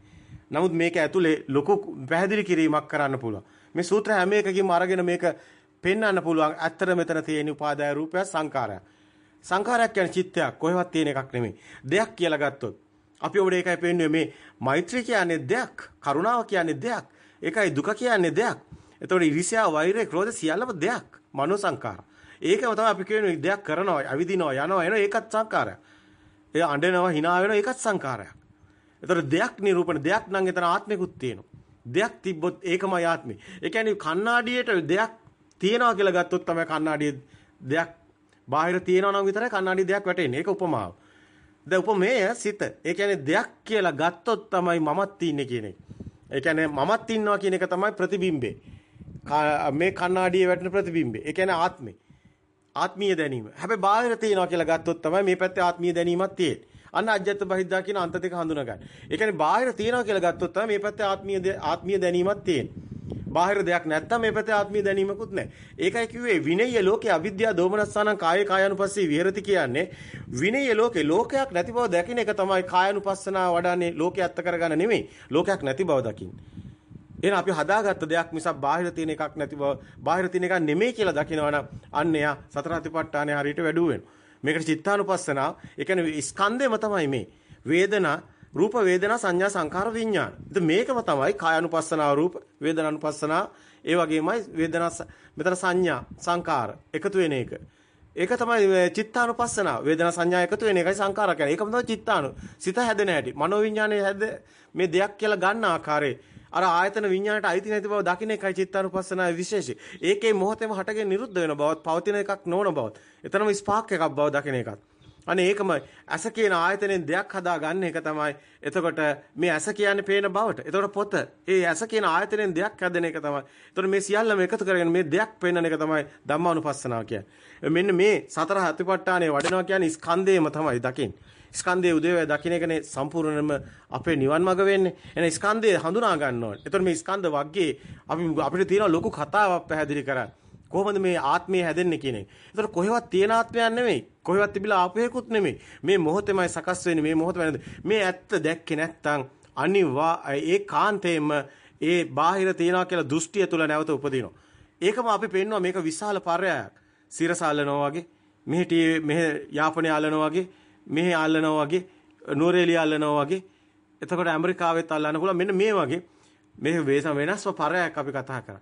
නමුත් මේක ඇතුලේ ලොකු පැහැදිලි කිරීමක් කරන්න පුළුවන්. මේ සූත්‍ර හැම එකකින්ම අරගෙන මේක පෙන්වන්න පුළුවන්. ඇත්තට මෙතන තියෙන උපාදාය රූපය සංකාරයක්. සංඛාරයක් කියන්නේ චිත්තයක් කොහෙවත් තියෙන එකක් නෙමෙයි. දෙයක් කියලා ගත්තොත් අපි ඔබට ඒකයි පෙන්වන්නේ මේ මෛත්‍රී කියන්නේ දෙයක්, කරුණාව කියන්නේ දෙයක්, ඒකයි දුක කියන්නේ දෙයක්. එතකොට ඉරිසියා, වෛරය, ක්‍රෝධ සියල්ලම දෙයක්. මනෝ සංඛාර. ඒකම තමයි අපි කියන්නේ දෙයක් කරනවා, අවිදිනවා, යනවා, එනවා ඒකත් සංඛාරයක්. ඒ අඬනවා, hina වෙනවා ඒකත් සංඛාරයක්. එතකොට දෙයක් නිරූපණ දෙයක් නම් එතන ආත්මිකුත් තියෙනවා. දෙයක් තිබ්බොත් ඒකමයි ආත්මේ. ඒ කියන්නේ කණ්ණාඩියට දෙයක් තියනවා කියලා ගත්තොත් තමයි කණ්ණාඩියේ දෙයක් බාහිර තියෙනවා නම් විතරයි කණ්ණාඩි දෙයක් වැටෙන්නේ. ඒක උපමාව. දැන් උපමේය සිත. ඒ කියන්නේ දෙයක් කියලා ගත්තොත් තමයි මමත් ඉන්නේ කියන එක. ඒ කියන්නේ මමත් ඉන්නවා කියන එක තමයි ප්‍රතිබිම්බේ. මේ කණ්ණාඩියේ වැටෙන ප්‍රතිබිම්බේ. ඒ කියන්නේ ආත්මේ. ආත්මීය දැනීම. හැබැයි බාහිර තියෙනවා කියලා ගත්තොත් තමයි මේ පැත්තේ ආත්මීය දැනීමක් තියෙන්නේ. අන්න අජ්ජත් බහිද්දා කියන අන්ත දෙක හඳුනා ගන්න. ඒ කියන්නේ බාහිර තියෙනවා කියලා ගත්තොත් තමයි මේ පැත්තේ ආත්මීය ආත්මීය දැනීමක් තියෙන්නේ. බාහිර දෙයක් නැත්තම් මේ පැත්තේ ආත්මීය දැනීමකුත් නැහැ. ඒකයි කිව්වේ විනය්‍ය ලෝකේ අවිද්‍යාව දෝමනස්සානම් කායේ කායानुපස්සී විහෙරති කියන්නේ විනය්‍ය ලෝකේ ලෝකයක් නැති බව දකින්න එක තමයි කායानुපස්සනාව වඩන්නේ ලෝකයක් අත්ත කරගන්න නෙමෙයි. ලෝකයක් නැති බව දකින්න. එහෙනම් අපි හදාගත්ත දෙයක් මිසක් බාහිර තියෙන එකක් නැති බව බාහිර තියෙන එකක් නෙමෙයි කියලා දකිනවනම් අන්න එයා සතර අතිපට්ඨානේ හරියට වැඩුව වෙනවා. මේකට චිත්තානුපස්සනාව ඒ කියන්නේ ස්කන්ධෙම තමයි මේ. වේදනා රූප වේදනා සංඥා සංකාර විඥාන. ඉතින් මේකම තමයි කායानुපස්සනාව රූප වේදනානුපස්සනාව ඒ වගේමයි වේදනා මෙතන සංඥා සංකාර එකතු වෙන එක. ඒක තමයි චිත්තානුපස්සනාව. වේදනා සංඥා එකතු වෙන එකයි සංකාර කියන්නේ. ඒකම තමයි චිත්තානු. සිත හැදෙන හැටි. මනෝවිඤ්ඤාණය හැද මේ දෙයක් කියලා ගන්න ආකාරයේ අර ආයතන විඤ්ඤාණයට අයිති නැති බව දකින්න එකයි චිත්තානුපස්සනාවේ විශේෂය. ඒකේ මොහොතේම හටගෙන නිරුද්ධ වෙන බවත් පවතින එකක් නොවන බවත්. එතනම ස්පාක් එකක් බව දකින්න එකත්. අනේ ඒකම ඇස කියන ආයතනෙන් දෙයක් හදා ගන්න එක තමයි. එතකොට මේ ඇස කියන්නේ පේන බවට. එතකොට පොත. ඒ ඇස කියන ආයතනෙන් දෙයක් හැදෙන එක තමයි. එතකොට මේ සියල්ලම එකතු කරගෙන මේ දෙයක් පෙන්වන එක තමයි ධම්මානුපස්සනාව කියන්නේ. මෙන්න මේ සතර හතිපට්ඨානේ වඩනවා කියන්නේ ස්කන්ධේම තමයි දකින්නේ. ස්කන්ධයේ උදේවැය දකින්න එකනේ සම්පූර්ණයෙන්ම අපේ නිවන් මඟ වෙන්නේ. එහෙනම් ස්කන්ධය හඳුනා ගන්න ඕනේ. එතකොට මේ ස්කන්ධ වර්ගයේ අපි අපිට තියෙන ලොකු කතාවක් පැහැදිලි කරන්නේ. කොහොමද මේ ආත්මය හැදෙන්නේ කියන එක. ඒතර කොහෙවත් තියෙන ආත්මයක් නෙමෙයි. කොහෙවත් තිබිලා ආපේකුත් නෙමෙයි. මේ මොහොතේමයි සකස් වෙන්නේ. මේ මොහොත වෙනද. මේ ඇත්ත දැක්කේ නැත්නම් අනිවා ඒ කාන්තේම ඒ බාහිර තියනවා කියලා දෘෂ්ටිය තුල නැවත උපදිනවා. ඒකම අපි පෙන්නවා මේක විශාල පරයයක්. සිරසල්ලනවා වගේ, මෙහෙ මෙහෙ යාපනයේ අල්ලනවා වගේ, මෙහෙ අල්ලනවා වගේ, නූරේලිය අල්ලනවා වගේ. එතකොට ඇමරිකාවෙත් අල්ලන්න පුළුවන්. මෙන්න මේ වගේ මේ වෙනස්ව පරයක් අපි කතා කරා.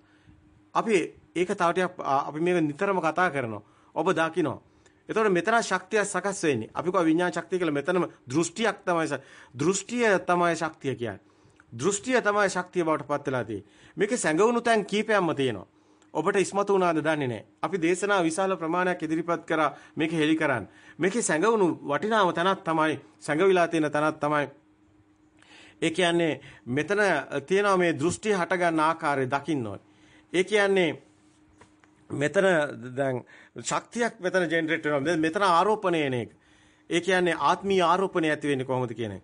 අපි ඒක තව ටිකක් අපි මේක නිතරම කතා කරනවා. ඔබ දකිනවා. එතකොට මෙතන ශක්තිය සකස් වෙන්නේ. අපි කව විඥාන ශක්තිය කියලා මෙතනම දෘෂ්ටියක් තමයි දෘෂ්ටිය තමයි ශක්තිය කියන්නේ. දෘෂ්ටිය තමයි ශක්තිය බවට පත් වෙලා තියෙන්නේ. මේකේ සැඟවුණු තැන් කීපයක්ම තියෙනවා. ඔබට ඉස්මතු වුණාද දන්නේ නැහැ. අපි දේශනා විශාල ප්‍රමාණයක් ඉදිරිපත් කරා මේක හෙලි කරන්න. මේකේ සැඟවුණු වටිනාම තැනක් තමයි සැඟවිලා තියෙන තැනක් තමයි ඒ කියන්නේ මෙතන තියෙනවා මේ දෘෂ්ටි හට ගන්න ආකාරය දකින්න ඕනේ. ඒ කියන්නේ මෙතන දැන් ශක්තියක් මෙතන ජෙනරේට් වෙනවා. මෙතන ආරෝපණය එන එක. ඒ කියන්නේ ආත්මීය ආරෝපණය ඇති වෙන්නේ කොහොමද කියන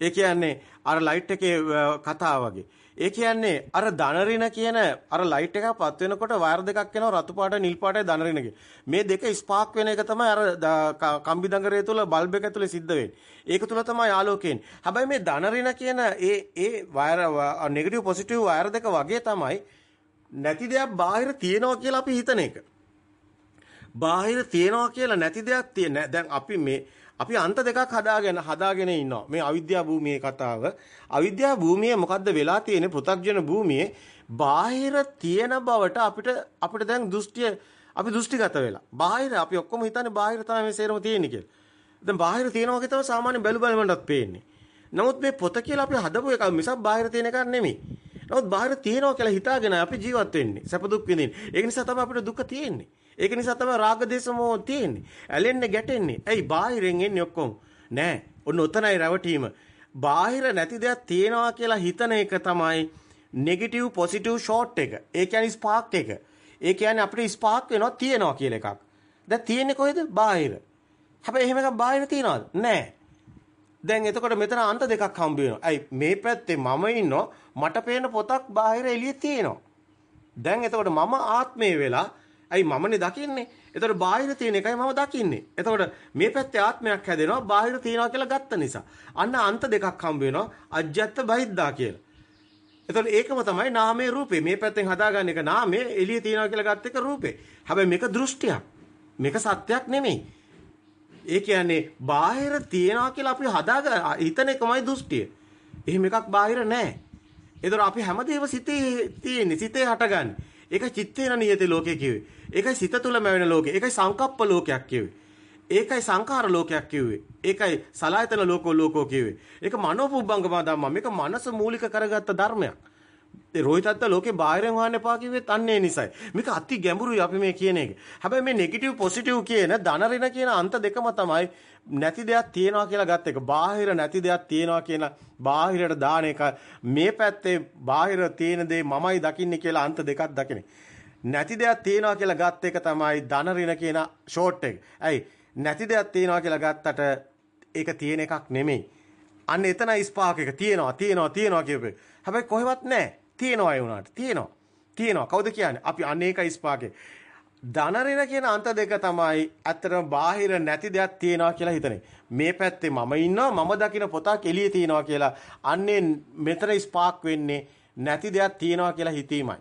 ඒ කියන්නේ අර ලයිට් එකේ කතාව වගේ. ඒ කියන්නේ අර ධනරින කියන අර ලයිට් එකක් පත් වෙනකොට වයර් දෙකක් එනවා රතු පාට නිල් පාටයි ධනරිනගේ. මේ දෙක ස්පාර්ක් වෙන එක තමයි අර කම්බි දඟරය තුල බල්බ් එක තුල සිද්ධ වෙන්නේ. ඒක තුල තමයි ආලෝකය එන්නේ. හැබැයි මේ ධනරින කියන ඒ ඒ වයර් නෙගටිව් පොසිටිව් වයර් දෙක වගේ තමයි නැති දෙයක් බාහිර තියෙනවා කියලා අපි හිතන එක. බාහිර තියෙනවා කියලා නැති දෙයක් තියෙන. දැන් අපි මේ අපි අන්ත දෙකක් හදාගෙන හදාගෙන ඉන්නවා. මේ අවිද්‍යා භූමියේ කතාව. අවිද්‍යා භූමියේ මොකද්ද වෙලා තියෙන්නේ? පෘථග්ජන භූමියේ බාහිර තියෙන බවට අපිට අපිට දැන් දෘෂ්ටිය අපි දෘෂ්ටිගත වෙලා. බාහිර අපි ඔක්කොම හිතන්නේ බාහිර තමයි මේ සේරම තියෙන්නේ කියලා. දැන් බාහිර තියෙනවා වගේ තමයි සාමාන්‍ය බැලු බලමටත් පේන්නේ. නමුත් මේ පොත කියලා අපි හදපු එක මිසක් බාහිර තියෙන එකක් නෙමෙයි. නමුත් බාහිර තියෙනවා කියලා හිතාගෙන අපි ජීවත් වෙන්නේ. සැප දුක් විඳින්නේ. ඒක නිසා තමයි අපිට දුක තියෙන්නේ. ඒක නිසා තමයි රාග දේශ මොහ තියෙන්නේ. ඇලෙන්නේ ගැටෙන්නේ. ඇයි බාහිරෙන් එන්නේ ඔක්කොම? නෑ. ඔන්න ඔතනයි රැවටීම. බාහිර නැති දෙයක් තියෙනවා කියලා හිතන එක තමයි නෙගටිව් පොසිටිව් ෂෝට් එක. ඒ කියන්නේ ස්පාර්ක් එක. ඒ කියන්නේ අපිට ස්පාර්ක් වෙනවා තියෙනවා කියලා එකක්. දැන් තියෙන්නේ කොහෙද? බාහිර. හැබැයි එහෙම එකක් බාහිර තියනවද? නෑ. දැන් එතකොට මෙතන අන්ත දෙකක් හම්බ වෙනවා. ඇයි මේ පැත්තේ මම ඉන්නෝ මට පේන පොතක් බාහිර එළියේ තියෙනවා. දැන් එතකොට මම ආත්මේ වෙලා ඇයි මමනේ දකින්නේ. එතකොට බාහිර තියෙන එකයි මම දකින්නේ. එතකොට මේ පැත්තේ ආත්මයක් හැදෙනවා බාහිර තියනවා කියලා ගත්ත නිසා. අන්න අන්ත දෙකක් හම්බ වෙනවා අජ්ජත් බහිද්දා කියලා. එතකොට ඒකම තමයි නාමයේ රූපේ. මේ පැත්තෙන් හදාගන්න එක නාමයේ එළියේ තියනවා කියලා ගත්ත එක රූපේ. හැබැයි මේක දෘෂ්ටියක්. මේක සත්‍යයක් නෙමෙයි. ඒ කියන්නේ බාහිර තියනවා කියලා අපි හදාගන්න හිතන එකමයි දෘෂ්ටිය. එහෙම එකක් බාහිර නැහැ. ඒතර අපි හැමදේම සිතේ තියෙන්නේ සිතේ හටගන්නේ. ඒක චිත්තේන නියති ලෝකේ කිව්වේ. ඒකයි සිත තුළම වෙන ලෝකේ. ඒකයි සංකප්ප ලෝකයක් කිව්වේ. ඒකයි සංඛාර ලෝකයක් කිව්වේ. ඒකයි සලායතන ලෝකෝ ලෝකෝ කිව්වේ. ඒක මනෝපුබ්බංගම ධම්ම. මේක මනස මූලික කරගත්ත ධර්මයක්. ඒ රෝහිතත්ත ලෝකේ බාහිරෙන් හොයන්න එපා කිව්වෙත් අන්නේ නිසයි. මේක අති ගැඹුරුයි අපි මේ කියන එක. හැබැයි මේ නෙගටිව් පොසිටිව් කියන ධන ඍණ කියන අන්ත දෙකම තමයි නැති දෙයක් තියෙනවා කියලා ගත්ත එක. බාහිර නැති දෙයක් තියෙනවා කියන බාහිරට දාන එක මේ පැත්තේ බාහිර තියෙන දේ මමයි දකින්නේ කියලා අන්ත දෙකක් දකිනේ. නැති දෙයක් තියෙනවා කියලා ගත්ත එක තමයි ධන ඍණ කියන ෂෝට් එක. ඇයි නැති දෙයක් තියෙනවා කියලා ගත්තට ඒක තියෙන එකක් නෙමෙයි. අන්න එතනයි ස්පාක් එක තියෙනවා තියෙනවා තියෙනවා කියපේ. හැබැයි කොහෙවත් නැහැ. තියෙනවා ඒ උනාට. තියෙනවා. තියෙනවා. කවුද කියන්නේ? අපි අනේක ස්පාකේ. ධනරින කියන අන්ත දෙක තමයි ඇත්තටම බාහිර නැති දෙයක් තියෙනවා කියලා හිතන්නේ. මේ පැත්තේ මම ඉන්නවා මම දකින පොතක් එළියේ තියෙනවා කියලා. අන්නේ මෙතන ස්පාක් වෙන්නේ නැති දෙයක් තියෙනවා කියලා හිතීමයි.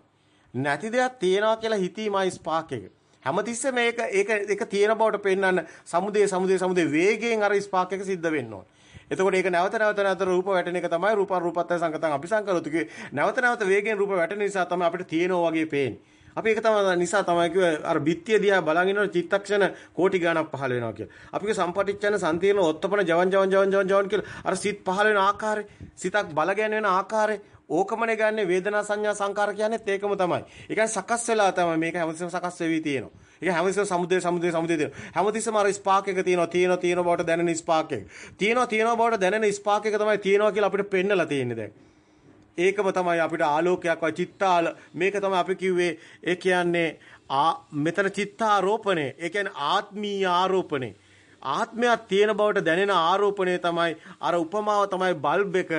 නැති දෙයක් තියෙනවා කියලා හිතීමයි ස්පාක් එක. හැමතිස්සෙම මේක ඒක ඒක තියෙන බවට පෙන්වන්න සමුදේ සමුදේ සමුදේ වේගයෙන් අර ස්පාක් එක සිද්ධ වෙන්න ඕනේ. එතකොට ඒක නැවත නැවත නැවත රූප වැටෙන එක තමයි රූප රූපත්‍ය සංකතං අபிසංකරොතු කියේ. නැවත නැවත වේගයෙන් රූප වැටෙන නිසා තමයි අපිට තියෙනවා වගේ පේන්නේ. අපි ඒක තමයි නිසා තමයි කිව්වේ අර බිත්තිය දිහා බලන් ඉන්නකොට චිත්තක්ෂණ කෝටි ගණක් පහළ වෙනවා කියලා. අපිගේ සම්පටිච්ඡන සම්තිර්ණ ඔත්තපන ජවන් ජවන් ජවන් ජවන් ජවන් කියලා අර සිත් පහළ වෙන ආකාරය, සිතක් බල ගැන්වෙන ආකාරය, ඕකමනේ ගන්නේ වේදනා සංඥා සංකාර කියන්නේත් ඒකම තමයි. ඒ කියන්නේ සකස් වෙලා තමයි මේක හැමතිස්සෙම සකස් වෙවි තියෙනවා. ඒක හැමතිස්සෙම සමුදේ සමුදේ සමුදේ තියෙනවා. හැමතිස්සෙම අර ස්පාක් එක තියෙනවා. තියෙනවා තියෙනවා බවට දැනෙන ස්පාක් එක. තියෙනවා තියෙනවා බවට දැනෙන ස්පාක් එක තමයි තියෙනවා කියලා අපිට පෙන්නලා තියෙන්නේ දැන්. ඒකම තමයි අපිට ආලෝකයක් වයි චිත්තාල මේක තමයි අපි කිව්වේ ඒ කියන්නේ මෙතන චිත්තාරෝපණය. ඒ කියන්නේ ආත්මීය ආරෝපණය. ආත්මයක් තියෙන බවට දැනෙන ආරෝපණය තමයි අර උපමාව තමයි බල්බ් එක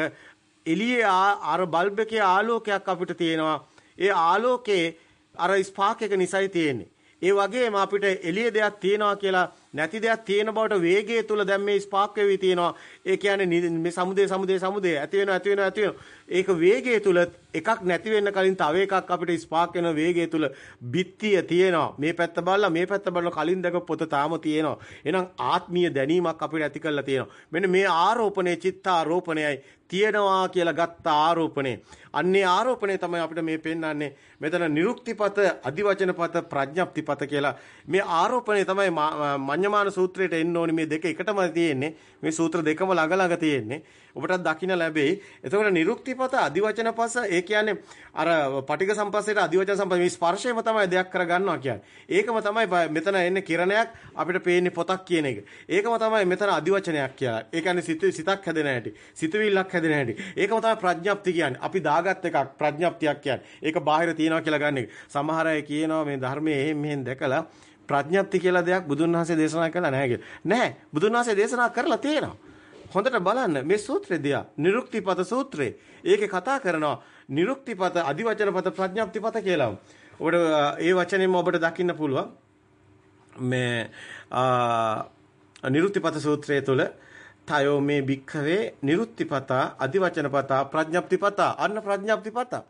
එළියේ අර බල්බ් එකේ ආලෝකයක් අපිට තියෙනවා. ඒ ආලෝකේ අර ස්පාක් එක නිසයි තියෙන්නේ. ඒ වගේම අපිට එළියේ දෙයක් තියෙනවා කියලා නැති දෙයක් තියෙන බවට වේගය තුල දැන් මේ ස්පාක් වෙවි තියෙනවා. ඒ කියන්නේ මේ සමුදේ සමුදේ සමුදේ ඇති වෙනවා ඇති වෙනවා ඇති වෙනවා. ඒක වේගය තුල එකක් නැති වෙන්න කලින් තව එකක් අපිට ස්පාක් වෙන වේගය තුල බිත්තිය තියෙනවා. මේ පැත්ත බලලා මේ පැත්ත බලන කලින් දැක පොත තාම තියෙනවා. එහෙනම් ආත්මීය දැනීමක් අපිට ඇති කරලා තියෙනවා. මෙන්න මේ ආරෝපණය චිත්තාරෝපණයයි තියෙනවා කියලා ගත්ත ආරෝපණය. අන්නේ ආරෝපණය තමයි අපිට මේ පෙන්වන්නේ. මෙතන නිරුක්තිපත, අදිවචනපත, ප්‍රඥප්තිපත කියලා මේ ආරෝපණය තමයි පඤ්ඤමාන සූත්‍රයට එන්න ඕනි මේ දෙක එකටම තියෙන්නේ. මේ සූත්‍ර දෙකම ළඟ ළඟ තියෙන්නේ. ඔබටත් දකින්න ලැබෙයි. එතකොට නිරුක්තිපත අදිවචන පස ඒ කියන්නේ අර පටික සම්පස්සේට අදිවචන සම්පස්ස මේ ස්පර්ශයම තමයි දෙයක් කරගන්නවා කියන්නේ. ඒකම තමයි මෙතන එන්නේ කිරණයක් අපිට පේන්නේ පොතක් කියන එක. ඒකම තමයි මෙතන අදිවචනයක් කියලා. ඒ කියන්නේ සිත සිතක් හැදෙන හැටි. සිතවිල්ලක් හැදෙන හැටි. ඒකම තමයි ප්‍රඥප්ති කියන්නේ. අපි දාගත් එකක් ප්‍රඥප්තියක් කියන්නේ. ඒක බාහිර තියනවා කියලා ගන්න එක. සමහර අය කියනවා මේ ධර්මයේ එහෙම මෙහෙන් දැකලා ප්‍රඥප්ති කියලා දෙයක් බුදුන් වහන්සේ දේශනා කළා නැහැ කියලා. නැහැ. බුදුන් වහන්සේ දේශනා කරලා තියෙනවා. හොඳට බලන්න මේ සූත්‍රය දිහා. නිරුක්තිපත සූත්‍රය. ඒකේ කතා කරනවා නිරුක්තිපත, අදිවචනපත, ප්‍රඥප්තිපත කියලා. ඔබට ඒ වචනේම ඔබට දකින්න පුළුවන්. මේ නිරුක්තිපත සූත්‍රය තුළ තයෝ මේ භික්ඛවේ නිරුක්තිපතා අදිවචනපතා ප්‍රඥප්තිපතා අන්න ප්‍රඥප්තිපතා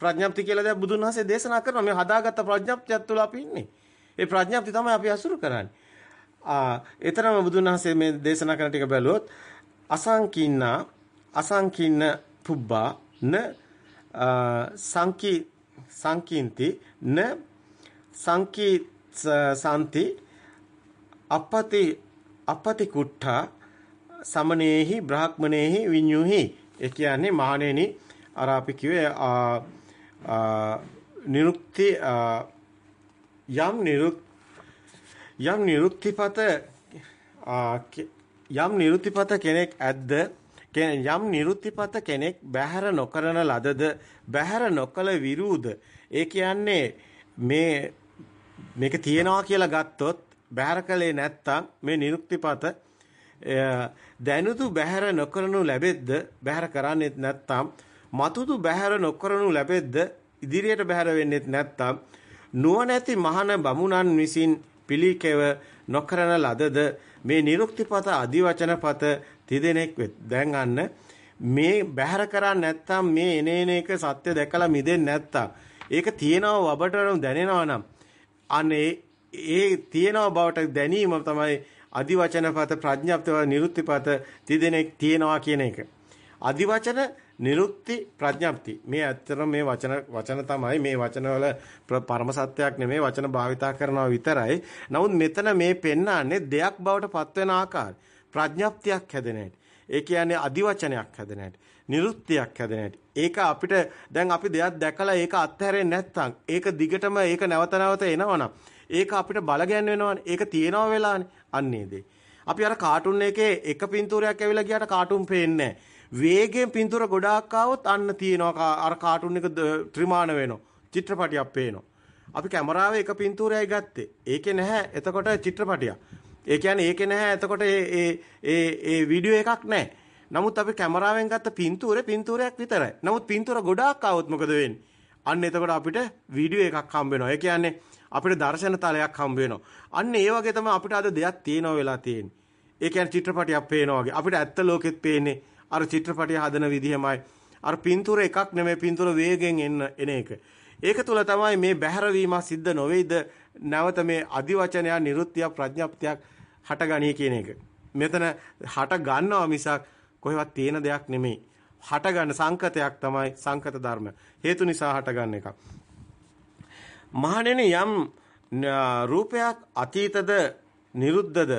ප්‍රඥප්ති කියලා දැන් බුදුන් වහන්සේ දේශනා කරනවා මේ හදාගත්ත ප්‍රඥප්තියත් තුළ අපි ඉන්නේ. ඒ ප්‍රඥප්ති තමයි අපි අසුරු කරන්නේ. ආ එතරම් බුදුන් වහන්සේ මේ දේශනා කරන ටික බැලුවොත් අසංකින්න අසංකින්න පුබ්බා න සංකි සංකින්ති න සංකි සාන්ති අපති අපති කුට්ඨා සමනේහි බ්‍රාහ්මණේහි විඤ්ඤුහි. ඒ කියන්නේ මහණෙනි අර අපි කිව්වේ නිරුක්ති යම් නිරුක් යම් නිරුක්තිපත යම් නිරුත්තිපත කෙනෙක් ඇද්ද? යම් නිරුත්තිපත කෙනෙක් බැහැර නොකරන ලදද? බැහැර නොකල විරුද? ඒ කියන්නේ මේ මේක තියනවා කියලා ගත්තොත් බැහැර කලේ නැත්තම් මේ නිරුක්තිපත දැනුතු බැහැර නොකරනු ලැබෙද්ද? බැහැර කරන්නේත් නැත්තම් මතුතු බැහැර නොකරනු ලැබෙද්ද? ඉදිරියට බැහැර වෙන්නේත් නැත්තම් නුවණැති මහන බමුණන් විසින් පිළිකෙව නොකරන ලදද? මේ නිරුක්තිපත අදිවචනපත තිදෙනෙක් වෙත්. දැන් අන්න මේ බැහැර කරන්නේ නැත්තම් මේ එනේන එක සත්‍ය දැකලා මිදෙන්නේ නැත්තම් ඒක තියෙනව වබට දැනෙනවා නම් අනේ ඒ තියෙනව බවට දැනීම තමයි අදිවචනපත ප්‍රඥප්තව නිරුක්තිපත තිදෙනෙක් තියෙනවා කියන එක. අදිවචන නිරුක්ති ප්‍රඥප්ති මේ ඇත්තටම මේ වචන වචන තමයි මේ වචනවල පරම සත්‍යයක් නෙමෙයි වචන භාවිතා කරනවා විතරයි. නමුත් මෙතන මේ පෙන්වන්නේ දෙයක් බවට පත්වෙන ආකාරය. ප්‍රඥප්තියක් හැදෙන හැටි. ඒ කියන්නේ අදිවචනයක් හැදෙන හැටි. නිරුක්තියක් හැදෙන හැටි. ඒක අපිට දැන් අපි දෙයක් දැකලා ඒක අත්හැරෙන්නේ නැත්නම් ඒක දිගටම ඒක නැවත නැවත එනවනම් ඒක අපිට බල ගැන්වෙනවනේ. ඒක තියෙනව වෙලානේ. අන්නේ දේ. අපි අර කාටුන් එකේ එක පින්තූරයක් ඇවිල්ලා ගියාට කාටුන් පේන්නේ නැහැ. වේගයෙන් පින්තූර ගොඩාක් ආවොත් අන්න තියෙනවා අර කාටුන් එක ත්‍රිමාන වෙනවා. චිත්‍රපටියක් පේනවා. අපි කැමරාවේ එක පින්තූරයයි ගත්තේ. ඒකේ නැහැ එතකොට චිත්‍රපටියක්. ඒ කියන්නේ ඒකේ නැහැ එතකොට ඒ ඒ ඒ වීඩියෝ එකක් නැහැ. නමුත් අපි කැමරාවෙන් ගත්ත පින්තූරේ පින්තූරයක් විතරයි. නමුත් පින්තූර ගොඩාක් ආවොත් මොකද වෙන්නේ? අන්න එතකොට අපිට වීඩියෝ එකක් හම්බ වෙනවා. ඒ කියන්නේ අපිට දර්ශන තලයක් හම්බ වෙනවා. අන්න ඒ වගේ තමයි අපිට අද දෙයක් තියෙනවා වෙලා තියෙන්නේ. ඒ කියන්නේ චිත්‍රපටියක් පේනවා වගේ. අපිට ඇත්ත ලෝකෙත් පේන්නේ අර චිත්‍රපටිය හදන විදිහමයි. අර පින්තූර එකක් නෙමෙයි පින්තූර වේගෙන් එන්න එන එක. ඒක තුල තමයි මේ බැහැරවීම සිද්ධ නොවේද නැවත මේ අදිවචනය නිරුත්තිය ප්‍රඥප්තියක් හටගනී කියන එක. මෙතන හට ගන්නවා මිසක් කොහෙවත් තියෙන දෙයක් නෙමෙයි. හට ගන්න සංකතයක් තමයි සංකත ධර්ම. හේතු නිසා හට ගන්න එක. මහණෙනි යම් රූපයක් අතීතද නිරුද්ධද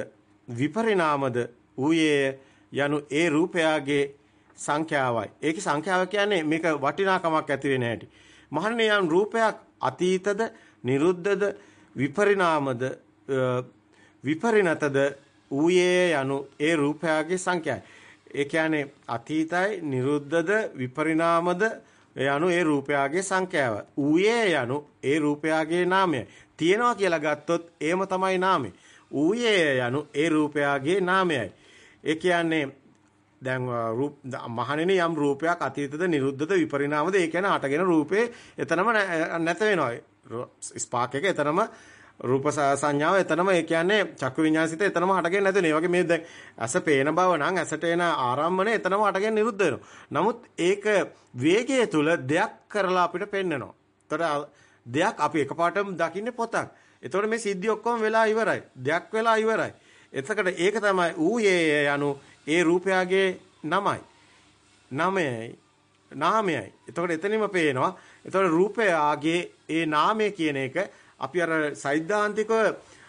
විපරිණාමද ඌයේ යනු ඒ රූපයාගේ සංඛ්‍යාවයි. ඒකේ සංඛ්‍යාව කියන්නේ මේක වටිනාකමක් ඇති වෙන හැටි. මහන්නේ යම් රූපයක් අතීතද, නිරුද්ධද, විපරිණාමද, විපරිණතද ඌයේ යනු ඒ රූපයාගේ සංඛ්‍යයි. ඒ කියන්නේ අතීතයි, නිරුද්ධද, විපරිණාමද යනු ඒ රූපයාගේ සංඛ්‍යාව. ඌයේ යනු ඒ රූපයාගේ නාමය. තියෙනවා කියලා ගත්තොත් ඒම තමයි නාමය. ඌයේ යනු ඒ රූපයාගේ නාමයයි. ඒ කියන්නේ දැන් රූප මහණෙනි යම් රූපයක් අතීතද නිරුද්ධද විපරිණාමද ඒ කියන්නේ හටගෙන රූපේ එතනම නැත වෙනවා ස්පාක් එක එතනම රූප සංඥාව එතනම ඒ කියන්නේ චක්කු විඤ්ඤාසිත එතනම හටගෙන නැති වෙනවා. ඒ වගේ මේ දැන් ඇස පේන බව නම් ඇසට එන ආරම්මණය එතනම හටගෙන නිරුද්ධ වෙනවා. නමුත් ඒක වේගය තුල දෙයක් කරලා අපිට පෙන්නනවා. ඒතර දෙයක් අපි එකපාරටම දකින්නේ පොතක්. ඒතකොට මේ සිද්ධි ඔක්කොම වෙලා ඉවරයි. දෙයක් වෙලා ඉවරයි. එතකොට ඒක තමයි ඌයේ යනු ඒ රූපයාගේ නමයි. නමයයි නාමයයි. එතකොට එතනින්ම පේනවා. එතකොට රූපයාගේ ඒ නාමය කියන එක අපි අර සෛද්ධාන්තිකව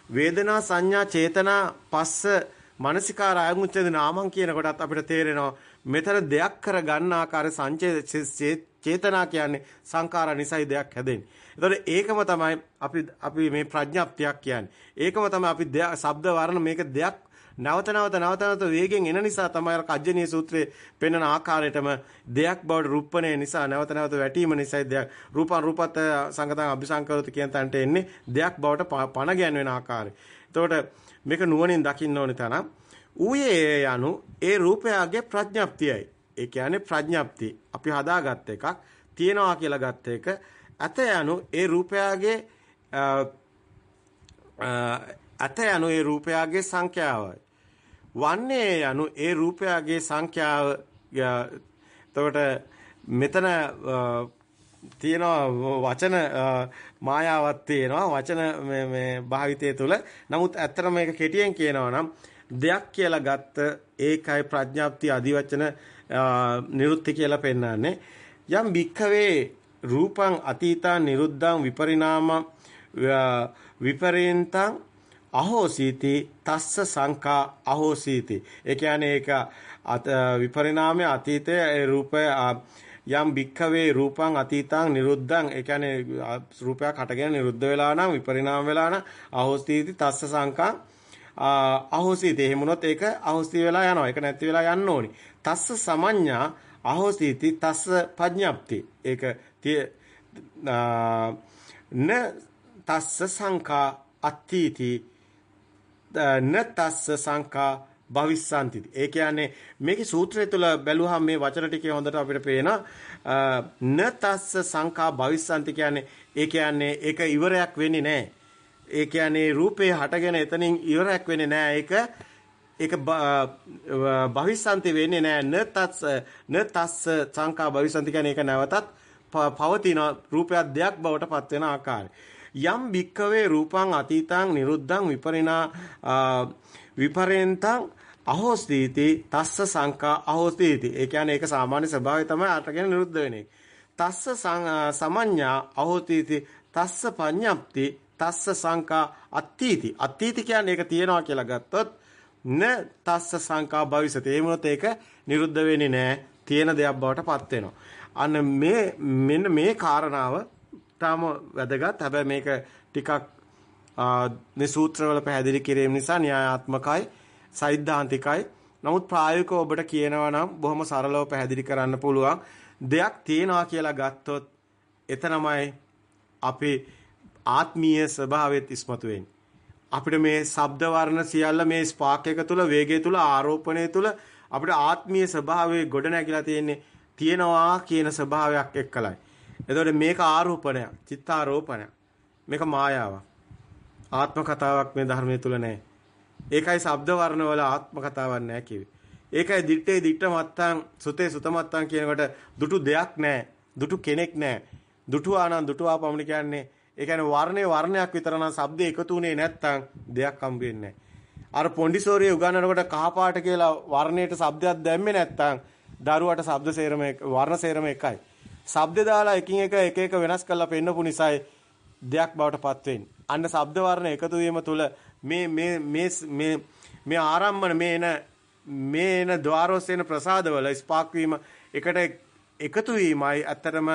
වේදනා සංඥා චේතනා පස්ස මානසිකාර ආයමුච්ඡේද නාමං කියන කොටත් අපිට තේරෙනවා මෙතන දෙයක් කර ගන්න ආකාර සංචේ චේතනා කියන්නේ සංඛාර නිසයි දෙයක් හැදෙන්නේ. එතකොට ඒකම තමයි අපි අපි මේ ප්‍රඥාප්තියක් කියන්නේ. ඒකම තමයි අපි ශබ්ද වර්ණ මේක දෙයක් නැවත නැවත නැවත නැවත වේගෙන් එන නිසා තමයි අර කජ්ජනීය සූත්‍රයේ පෙන්වන ආකාරයටම දෙයක් බවට රුප්පණය නිසා නැවත නැවත වැටීම නිසා දෙයක් රූපං රූපත් සංගතං අபிසංකරති කියන තැනට එන්නේ දෙයක් බවට පණ ගැන් වෙන ආකාරය. එතකොට මේක නුවණින් දකින්න ඕනේ තරම් ඌයේ යනු ඒ රූපයගේ ප්‍රඥප්තියයි. ඒ කියන්නේ ප්‍රඥප්තිය. අපි හදාගත්ත එකක් තියනවා කියලා ගත්ත එක අත යනු ඒ රූපයගේ අත යනු ඒ රූපයගේ සංඛ්‍යාවයි. වන්නේ යනු ඒ රූපයගේ සංඛ්‍යාව එතකොට මෙතන තියෙනවා වචන මායාවක් තියෙනවා. වචන මේ මේ භාවිතය තුළ. නමුත් ඇත්තටම මේක කෙටියෙන් කියනවා නම් දෙයක් කියලා ගත්ත ඒකයි ප්‍රඥාප්ති අධිවචන නිරුත්ති කියලා පෙන්වන්නේ. යම් භික්ඛවේ රූපං අතීතං නිරුද්ධං විපරිණාම විපරින්තං අහෝසීති තස්ස සංකා අහෝසීති. ඒ කියන්නේ ඒක විපරිණාමයේ අතීතයේ ඒ රූපය යම් භික්ඛවේ රූපං අතීතං නිරුද්ධං ඒ කියන්නේ රූපයක් හටගෙන නිරුද්ධ වෙලා නම් විපරිණාම වෙලා නම් අහෝසීති තස්ස සංකා අහෝසීති. එහෙමුනොත් ඒක අහෝසී වෙලා යනවා. ඒක නැති වෙලා යන්න ඕනි. තස්ස සමඤ්ඤා අහෝසීති තස්ස පඤ්ඤප්ති ඒක න තස්ස සංකා අත්ථීති න තස්ස සංකා භවිස්සanti. ඒ කියන්නේ මේකේ සූත්‍රය තුල බැලුවහම මේ වචන ටිකේ හොඳට අපිට පේනවා න තස්ස සංකා භවිස්සanti කියන්නේ ඒ කියන්නේ ඒක ඉවරයක් වෙන්නේ නැහැ. ඒ කියන්නේ රූපේ හටගෙන එතනින් ඉවරයක් වෙන්නේ නැහැ. ඒක ඒක භවිස්සanti වෙන්නේ නැහැ. න තස්ස න තස්ස සංකා භවිස්සanti කියන්නේ ඒක නැවතත් පවතින රූපයක් දෙයක් බවට පත් වෙන ආකාරය. යම් භික්කවේ රූපං අතීතං නිරුද්ධං විපරිණා විපරෙන්තං අහෝස්තිති තස්ස සංකා අහෝස්තිති. ඒ කියන්නේ ඒක සාමාන්‍ය ස්වභාවය තමයි අටගෙන නිරුද්ධ වෙන එක. තස්ස සමඤ්ඤා අහෝතිති තස්ස පඤ්ඤප්ති තස්ස සංකා අත්ථීති. අත්ථීති කියන්නේ ඒක තියනවා කියලා ගත්තොත් න තස්ස සංකා භවිසති. ඒ මොනොත් ඒක නිරුද්ධ වෙන්නේ නැහැ. තියෙන දෙයක් බවට පත් වෙනවා. අන්න මේ මෙන්න මේ කාරණාව තාම වැදගත්. හැබැයි මේක ටිකක් මේ සූත්‍රවල පැහැදිලි කිරීම නිසා න්‍යායාත්මකයි, සෛද්ධාන්තිකයි. නමුත් ප්‍රායෝගිකව ඔබට කියනවා නම් බොහොම සරලව පැහැදිලි කරන්න පුළුවන්. දෙයක් තියනවා කියලා ගත්තොත් එතනමයි අපේ ආත්මීය ස්වභාවයත් ඉස්මතු වෙන්නේ. අපිට මේ ශබ්ද වර්ණ සියල්ල මේ ස්පාක් එක තුල වේගය තුල ආරෝපණය තුල අපිට ආත්මීය ස්වභාවයේ ගොඩ නැගිලා තියෙන්නේ තියෙනවා කියන ස්වභාවයක් එක්කලයි. එතකොට මේක ආරෝපණයක්, චිත්තාරෝපණයක්. මේක මායාවක්. ආත්ම කතාවක් මේ ධර්මයේ තුල නැහැ. ඒකයි ශබ්ද වර්ණ වල ආත්ම කතාවක් නැහැ කිව්වේ. ඒකයි දිත්තේ දිත්ත මත්තං සුතේ සුත මත්තං කියනකොට දුටු දෙයක් නැහැ. දුටු කෙනෙක් නැහැ. දුටු ආනන් දුටු ආපමණ කියන්නේ ඒ කියන්නේ වර්ණේ වර්ණයක් විතර නම් ශබ්ද එකතු වුණේ නැත්තම් දෙයක් හම්බ වෙන්නේ අර පොන්ඩිසෝරිය උගන්වනකොට කහපාට කියලා වර්ණයට ශබ්දයක් දැම්මේ නැත්තම් දරුවට ශබ්ද සේරම වර්ණ සේරම එකයි. ශබ්ද දාලා එකින් එක එක එක වෙනස් කරලා පෙන්නපු නිසායි දෙයක් බවට පත් වෙන්නේ. අන්න ශබ්ද වර්ණ එකතු වීම තුළ මේ මේ මේ මේ මේ ආරම්මන මේ එන මේ එන ద్వාරෝසේන ප්‍රසාදවල ස්පාක් වීම එකට එකතු වීමයි ඇත්තටම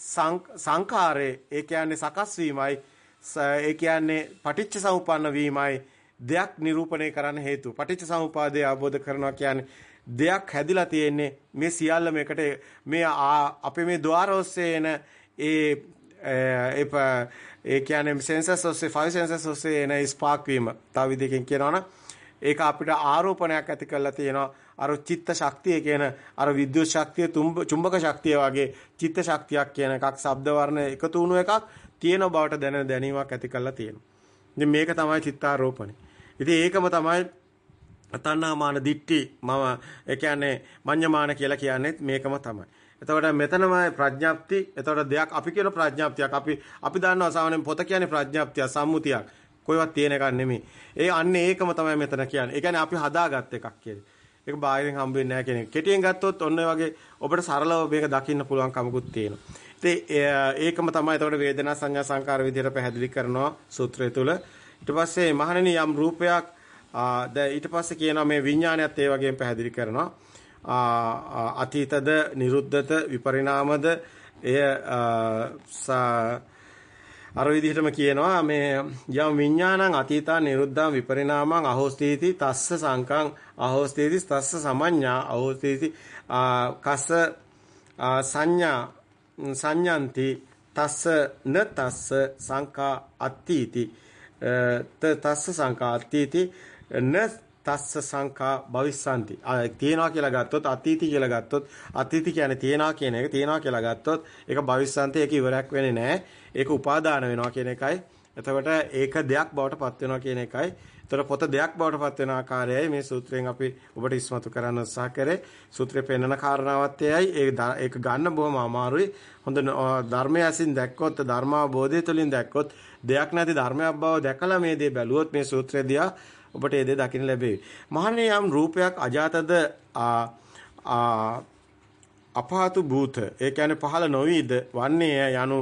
සංඛාරේ ඒ කියන්නේ සකස් වීමයි ඒ කියන්නේ පටිච්ච සමුප්පන්න වීමයි දෙයක් නිරූපණය කරන්න හේතු. පටිච්ච සමුපාදය අවබෝධ කරනවා කියන්නේ දෙයක් හැදිලා තියෙන්නේ මේ සියල්ල මේකට මේ අපේ මේ ద్వාර ඔස්සේ එන ඒ ඒ කියන්නේ සෙන්සර්ස් ඔස්සේ ෆයිව් සෙන්සර්ස් ඔස්සේ එන ස්පාක් වීම. තව විදිහකින් කියනවනම් ඒක අපිට ආරෝපණයක් ඇති කරලා තියෙනවා. අර චිත්ත ශක්තිය කියන අර විද්‍යුත් ශක්තිය චුම්බක ශක්තිය වගේ චිත්ත ශක්තියක් කියන එකක් ශබ්ද වර්ණ එකතු වුණු එකක් තියෙන බවට දැනෙන දැනීමක් ඇති කරලා තියෙනවා. ඉතින් මේක තමයි චිත්තාරෝපණය. ඉතින් ඒකම තමයි තණ්හාමාන දිට්ටි මම ඒ කියන්නේ මඤ්ඤමාන කියලා කියන්නේ මේකම තමයි. එතකොට මෙතනම ප්‍රඥාප්ති එතකොට දෙයක් අපි කියන ප්‍රඥාප්තියක් අපි අපි දන්නවා සාමාන්‍යයෙන් පොත කියන්නේ ප්‍රඥාප්තිය සම්මුතියක් කොයිවත් තියෙන එකක් නෙමෙයි. ඒ අන්නේ ඒකම තමයි මෙතන කියන්නේ. ඒ කියන්නේ අපි හදාගත් එකක් කියන්නේ. ඒක බාහිරින් හම්බ වෙන්නේ නැහැ කියන එක. කෙටියෙන් ගත්තොත් ඔන්න වගේ ඔබට සරලව මේක දකින්න පුළුවන් කමකුත් තියෙනවා. ඉතින් ඒකම තමයි එතකොට වේදනා සංඥා සංකාර විදිහට පැහැදිලි කරනවා සූත්‍රය තුල. ඊට පස්සේ මහණෙනි යම් රූපයක් දැන් ඊට පස්සේ කියනවා මේ විඥානයත් ඒ වගේම පැහැදිලි කරනවා. අතීතද, නිරුද්ධද, විපරිණාමද එය අර විදිහටම කියනවා මේ යම් විඥානං අතීතං නිරුද්ධං විපරිණාමං අහෝස්තිති තස්ස සංකං අහෝස්තිති තස්ස සමඤ්ඤා අහෝස්තිති කස්ස සංඥා සංඥන්ති තස්ස න තස්ස සංකා අත්තිති තස්ස සංකා අත්තිති න තස්ස සංකා භවිස්සanti. තියනවා කියලා ගත්තොත් අතීති කියලා ගත්තොත් අතීති කියන්නේ තියනවා කියන එක තියනවා කියලා ගත්තොත් ඒක භවිස්සanti ඒක ඉවරයක් වෙන්නේ නැහැ. ඒක උපාදාන වෙනවා කියන එකයි. එතකොට ඒක දෙයක් බවට පත් වෙනවා කියන එකයි. එතකොට පොත දෙයක් බවට පත් වෙන ආකාරයයි මේ සූත්‍රයෙන් අපි ඔබට ඉස්මතු කරන්න උත්සාහ කරේ. සූත්‍රයේ පෙන්වන කාරණාවත් එයයි. ඒක ගන්න බොහොම අමාරුයි. හොඳ ධර්මය ඇසින් දැක්කොත් ධර්මාවබෝධය තුළින් දැක්කොත් දෙයක් නැති ධර්මයක් බව දැකලා මේ දේ බැලුවොත් මේ සූත්‍රය දිහා ඔබට ඒ දේ දකින්න ලැබෙයි. මහන්නේ යම් රූපයක් අජාතද අපාතු භූත ඒ කියන්නේ පහළ නොවිද වන්නේ යනු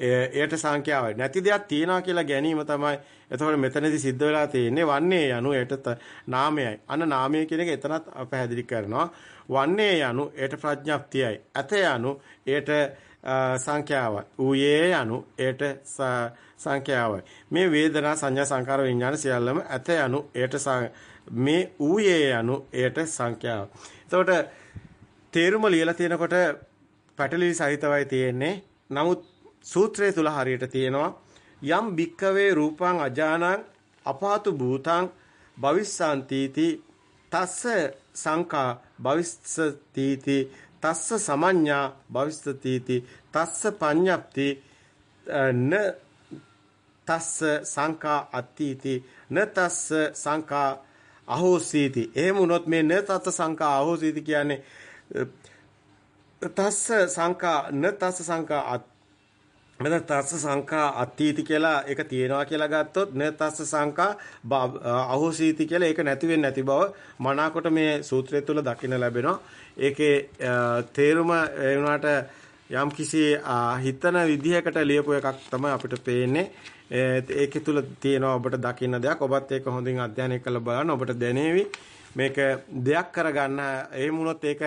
එයට සංඛ්‍යාවයි. නැති දෙයක් තියනවා කියලා ගැනීම තමයි. එතකොට මෙතනදී සිද්ධ වෙලා තියෙන්නේ වන්නේ යනු එයට නාමයයි. අන්න නාමය කියන එක එතනත් පැහැදිලි කරනවා. වන්නේ යනු එයට ප්‍රඥප්තියයි. ඇත යනු එයට සංඛ්‍යාවයි. ඌයේ යනු එයට සංඛ්‍යාවයි. මේ වේදනා සංඥා සංකාර විඥාන සියල්ලම ඇත යනු එයට මේ ඌයේ යනු එයට සංඛ්‍යාව. එතකොට තේරුම ලියලා තියෙනකොට පැටලී සහිතවයි තියෙන්නේ. නමුත් සූත්‍රය තුල හරියට තියෙනවා යම් භික්කවේ රූපං අජානං අපාතු භූතං භවිස්සාන්තිති තස්ස සංකා භවිස්සතිති තස්ස සමඤ්ඤා භවිස්සතිති තස්ස පඤ්ඤප්ති න තස්ස සංකා අත්තිති න තස්ස සංකා අහෝසීති. එහෙම වුණොත් මේ න තස්ස සංකා අහෝසීති කියන්නේ තස්ස සංකා න තස්ස සංකා මෙතන තස්ස සංඛා අත්ථීති කියලා ඒක තියෙනවා කියලා ගත්තොත් න තස්ස සංඛා අහෝසීති කියලා ඒක නැති වෙන්නේ නැති බව මනාකොට මේ සූත්‍රය තුල දකින්න ලැබෙනවා. ඒකේ තේරුම ඒ වුණාට යම් කිසි හිතන විදිහකට ලියපු එකක් තමයි අපිට පේන්නේ. ඒකේ තුල තියෙනවා ඔබට දකින්න දෙයක්. ඔබත් ඒක හොඳින් අධ්‍යයනය කරලා බලන්න ඔබට දැනේවි. මේක දෙයක් කරගන්න එහෙම වුණොත් ඒක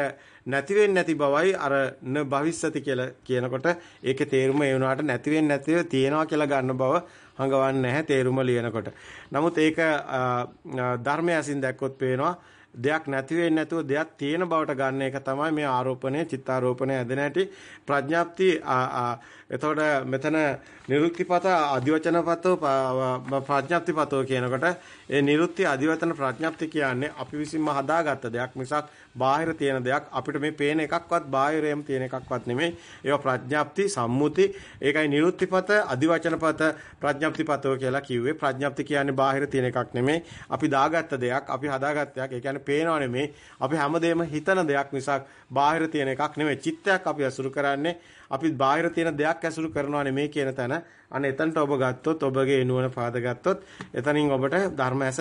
නැති වෙන්නේ නැති බවයි අර න භවිස්සති කියලා කියනකොට ඒකේ තේරුම ඒ වුණාට නැති වෙන්නේ නැතිව තියෙනවා කියලා ගන්න බව හඟවන්නේ නැහැ තේරුම ලියනකොට. නමුත් ඒක ධර්මය අසින් දැක්කොත් පේනවා දෙයක් නැති වෙන්නේ නැතුව දෙයක් තියෙන බවට ගන්න එක තමයි මේ ආරෝපණය චිත්තාරෝපණය ඇදෙන හැටි ප්‍රඥාප්ති එතකොට මෙතන නිරුක්තිපත අධිවචනපතෝ ප්‍රඥාප්තිපතෝ කියනකොට ඒ නිරුක්ති අධිවචන ප්‍රඥාප්ති කියන්නේ අපි විසින්ම හදාගත්ත දෙයක් මිසක් බාහිර තියෙන දෙයක්. අපිට මේ පේන එකක්වත් බාහිරයම තියෙන එකක්වත් නෙමෙයි. ඒවා ප්‍රඥාප්ති සම්මුති. ඒකයි නිරුක්තිපත අධිවචනපත ප්‍රඥාප්තිපතෝ කියලා කිව්වේ. ප්‍රඥාප්ති කියන්නේ බාහිර තියෙන එකක් නෙමෙයි. අපි දාගත්ත දෙයක් අපි හදාගත්ත දෙයක් ඒ කියන්නේ පේනව නෙමෙයි. අපි හැමදේම හිතන දෙයක් මිසක් බාහිර තියෙන එකක් නෙමෙයි. චිත්තයක් අපි අසුරු කරන්නේ අපි බාහිර තියෙන දෙයක් ඇසුරු කරනවා නෙමෙයි කියන තැන අන්න එතනට ඔබ ගත්තොත් ඔබගේ නුවණ පාද ගත්තොත් එතනින් ඔබට ධර්ම ඇස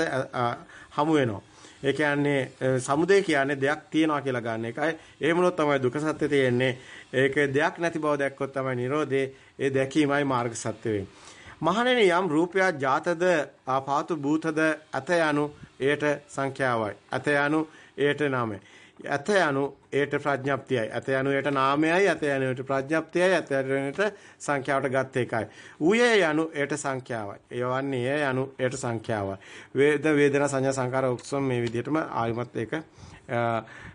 හමු වෙනවා. ඒ කියන්නේ සමුදය කියන්නේ දෙයක් තියනවා කියලා ගන්න එකයි. එහෙමනොත් තමයි දුක සත්‍ය තියෙන්නේ. ඒක දෙයක් නැති බව දැක්කොත් තමයි Nirodhe. ඒ දැකීමයි මාර්ග සත්‍ය වෙන්නේ. මහණෙනි යම් රූපයක් ජාතද ආපාතු භූතද අත යනු ඒට සංඛ්‍යාවයි. අත යනු ඒට නාමයි. ඇත යනු ඒට ප්‍රඥප්තියයි. ඇත යනු ඒට නාමයයි, ඇත යනු ඒට ප්‍රඥප්තියයි, ඇත යනු ඒට සංඛ්‍යාවට ගත් එකයි. ඌයේ යනු ඒට සංඛ්‍යාවයි. ඒවන්නේ ඒ යනු ඒට සංඛ්‍යාවයි. වේද වේදනා සංඥා සංකාර ඔක්සොම මේ විදිහටම ආයමත් ඒක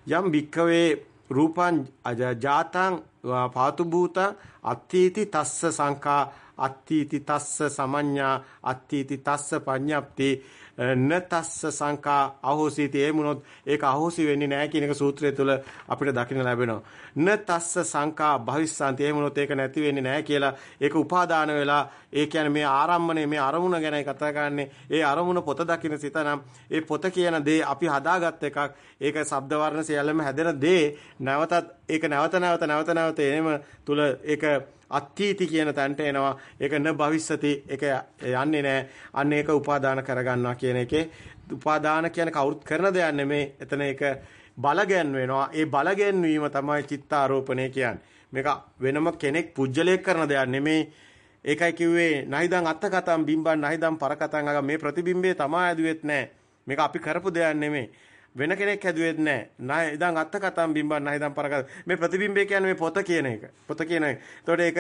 යම් භික්කවේ රූපං ජාතං පාතු භූතං අත්ථීති තස්ස සංඛා අත්ථීති තස්ස සමඤ්ඤා අත්ථීති තස්ස පඤ්ඤප්ති නතස්ස සංකා අහෝසීති එමුනොත් ඒක අහෝසි වෙන්නේ නැහැ කියන එක සූත්‍රය තුළ අපිට දකින්න ලැබෙනවා. නතස්ස සංකා භවිස්සanti එමුනොත් ඒක නැති වෙන්නේ නැහැ කියලා ඒක උපාදාන වෙලා ඒ කියන්නේ මේ ආරම්මණය මේ අරමුණ ගැන කතා කරන්නේ. ඒ අරමුණ පොත දකින්න සිත නම් ඒ පොත කියන දේ අපි හදාගත් එකක්. ඒක ශබ්ද වර්ණ සියල්ලම හැදෙන දේ නැවතත් ඒක නැවත නැවත නැවත නැවත එනම තුල ඒක අත්ථීති කියන තැනට එනවා. ඒක න භවිස්සති. ඒක යන්නේ නැහැ. අන්න ඒක උපාදාන කරගන්නවා කියන එකේ උපාදාන කියන්නේ කවුරුත් කරන දෙයක් නෙමෙයි. එතන ඒක බලගැන් වෙනවා. ඒ බලගැන් වීම තමයි චිත්තාරෝපණය කියන්නේ. මේක වෙනම කෙනෙක් පුජ්‍යලයක් කරන දෙයක් නෙමෙයි. ඒකයි කිව්වේ නහිදන් අත්තකතම් බිම්බන් නහිදන් පරකතම් අග මේ ප්‍රතිබිම්බේ තමා ඇදුවෙත් නැහැ. මේක අපි කරපු දෙයක් නෙමෙයි. වෙන කෙනෙක් හැදුවෙත් නැහැ. නයි ඉදන් අත්තකතම් බිම්බන් නහිදන් පරකතම් මේ ප්‍රතිබිම්බේ කියන්නේ මේ පොත කියන එක. පොත කියන එක. එතකොට ඒක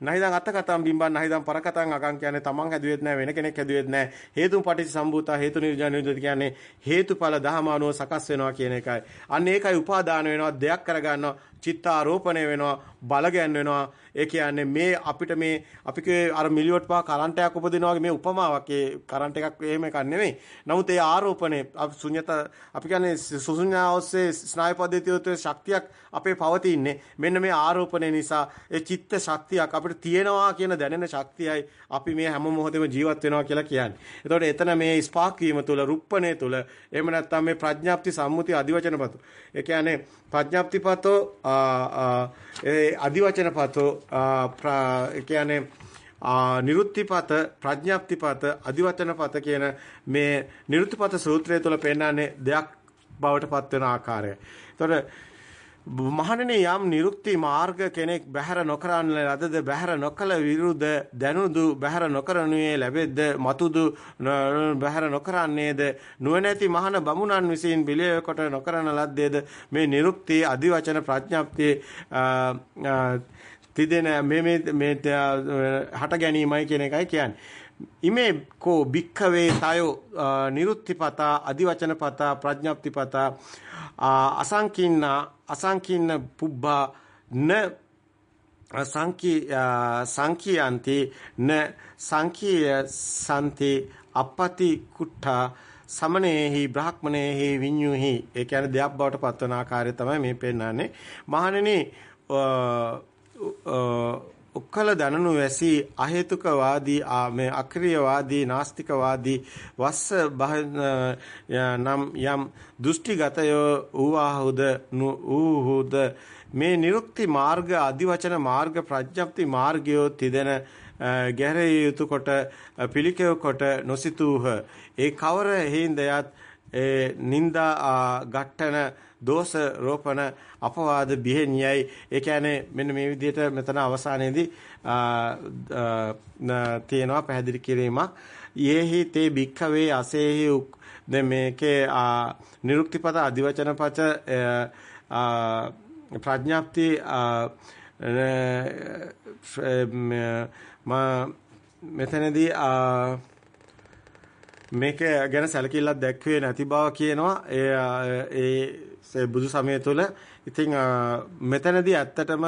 නහිදන් අත්තකතම් බිම්බන් නහිදන් පරකතම් අකන් කියන්නේ තමන් හැදුවෙත් නැහැ වෙන කෙනෙක් හැදුවෙත් නැහැ. හේතුන් පටිච්ච සම්භූතා හේතු නිර්ජන නිරුද්ධ කියන්නේ හේතුඵල දහමානුව සකස් වෙනවා කියන එකයි. අන්න ඒකයි උපාදාන වෙනවා දෙයක් කරගන්නවා චිත්තාරෝපණය වෙනවා බල ගැන්වෙනවා ඒ කියන්නේ මේ අපිට මේ අපි අර මිලියොට් පහ කරන්ට් එකක් උපදිනවා වගේ මේ උපමාවක් ඒ කරන්ට් එකක් එහෙම එකක් නෙමෙයි. නමුත් ඒ ආරෝපණය ශුන්‍යත අපි කියන්නේ සුසුඤ්ඤා ඔස්සේ ස්නායු පද්ධතිය ශක්තියක් අපේ පවතින්නේ. මෙන්න මේ ආරෝපණය නිසා ඒ චිත්ත ශක්තියක් අපිට තියෙනවා කියන දැනෙන ශක්තියයි අපි මේ හැම මොහොතෙම ජීවත් වෙනවා කියලා කියන්නේ. එතකොට එතන මේ ස්පාක් වීම තුළ රුප්පණය තුළ එහෙම නැත්නම් මේ ප්‍රඥාප්ති සම්මුති අධිවචනපතු. ඒ කියන්නේ ප්‍රඥාප්තිපතෝ ඒ අදිවචනපතෝ ඒ කියන්නේ නිරුත්තිපත ප්‍රඥාප්තිපත අදිවචනපත කියන මේ නිරුත්තිපත සූත්‍රය තුළ පෙන්නන්නේ දෙයක් බවට පත් වෙන ආකාරය. එතකොට මහණෙනි යම් නිරුක්ති මාර්ග කෙනෙක් බැහැර නොකරන ලදද බැහැර නොකල විරුද්ධ දැනුදු බැහැර නොකරනුයේ ලැබෙද්ද මතුදු බැහැර නොකරන්නේද? නුවණැති මහණ බමුණන් විසින් පිළිය කොට නොකරන ලද්දේද? මේ නිරුක්ති අදිවචන ප්‍රඥාප්තියේ තිදෙන මේ මේ මේ හට ගැනීමයි කියන එකයි කියන්නේ. ඉමේ කෝ භික්ඛවේ තයෝ නිරුත්තිපතා අදිවචනපතා ප්‍රඥාප්තිපතා අසංකින්න අසංකින්න පුබ්බා න සංකී සංකීයන්ති න සංකීය සම්ති අපපති කුට්ඨා සමනේහි බ්‍රාහ්මණේහි විඤ්ඤුහි. ඒ කියන්නේ දෙයක් බවට පත්වන ආකාරය තමයි මේ පෙන්නන්නේ මහණෙනි උක්කල දනනු වැසි අහේතුකවාදී මේ අක්‍රියවාදී නාස්තිකවාදී වස්ස නම් යම් දෘෂ්ටිගතය ඌවාහුද ඌහුද මේ නිරුක්ති මාර්ග අදිවචන මාර්ග ප්‍රඥප්ති මාර්ගයෝ තිදෙන ගැහැරිය යුතු කොට පිළිකෙව කොට නොසිතූහ. ඒ කවර හේඳයත් ඒ නිന്ദා ගට්ටන දෝෂ රෝපණ අපවාද බිහෙණියයි ඒ කියන්නේ මෙන්න මේ විදිහට මෙතන අවසානයේදී තියෙනවා පැහැදිලි කිරීමක්. යේහි තේ භික්ඛවේ අසේහි දැන් මේකේ නිරුක්තිපද අධිවචනපත ප්‍රඥාප්ති මෙතනදී මේක ගැන සැලකිල්ලක් දැක්වේ නැති බව කියනවා. ඒ ඒ බුදු සමය තුළ ඉතින් මෙතනදී ඇත්තටම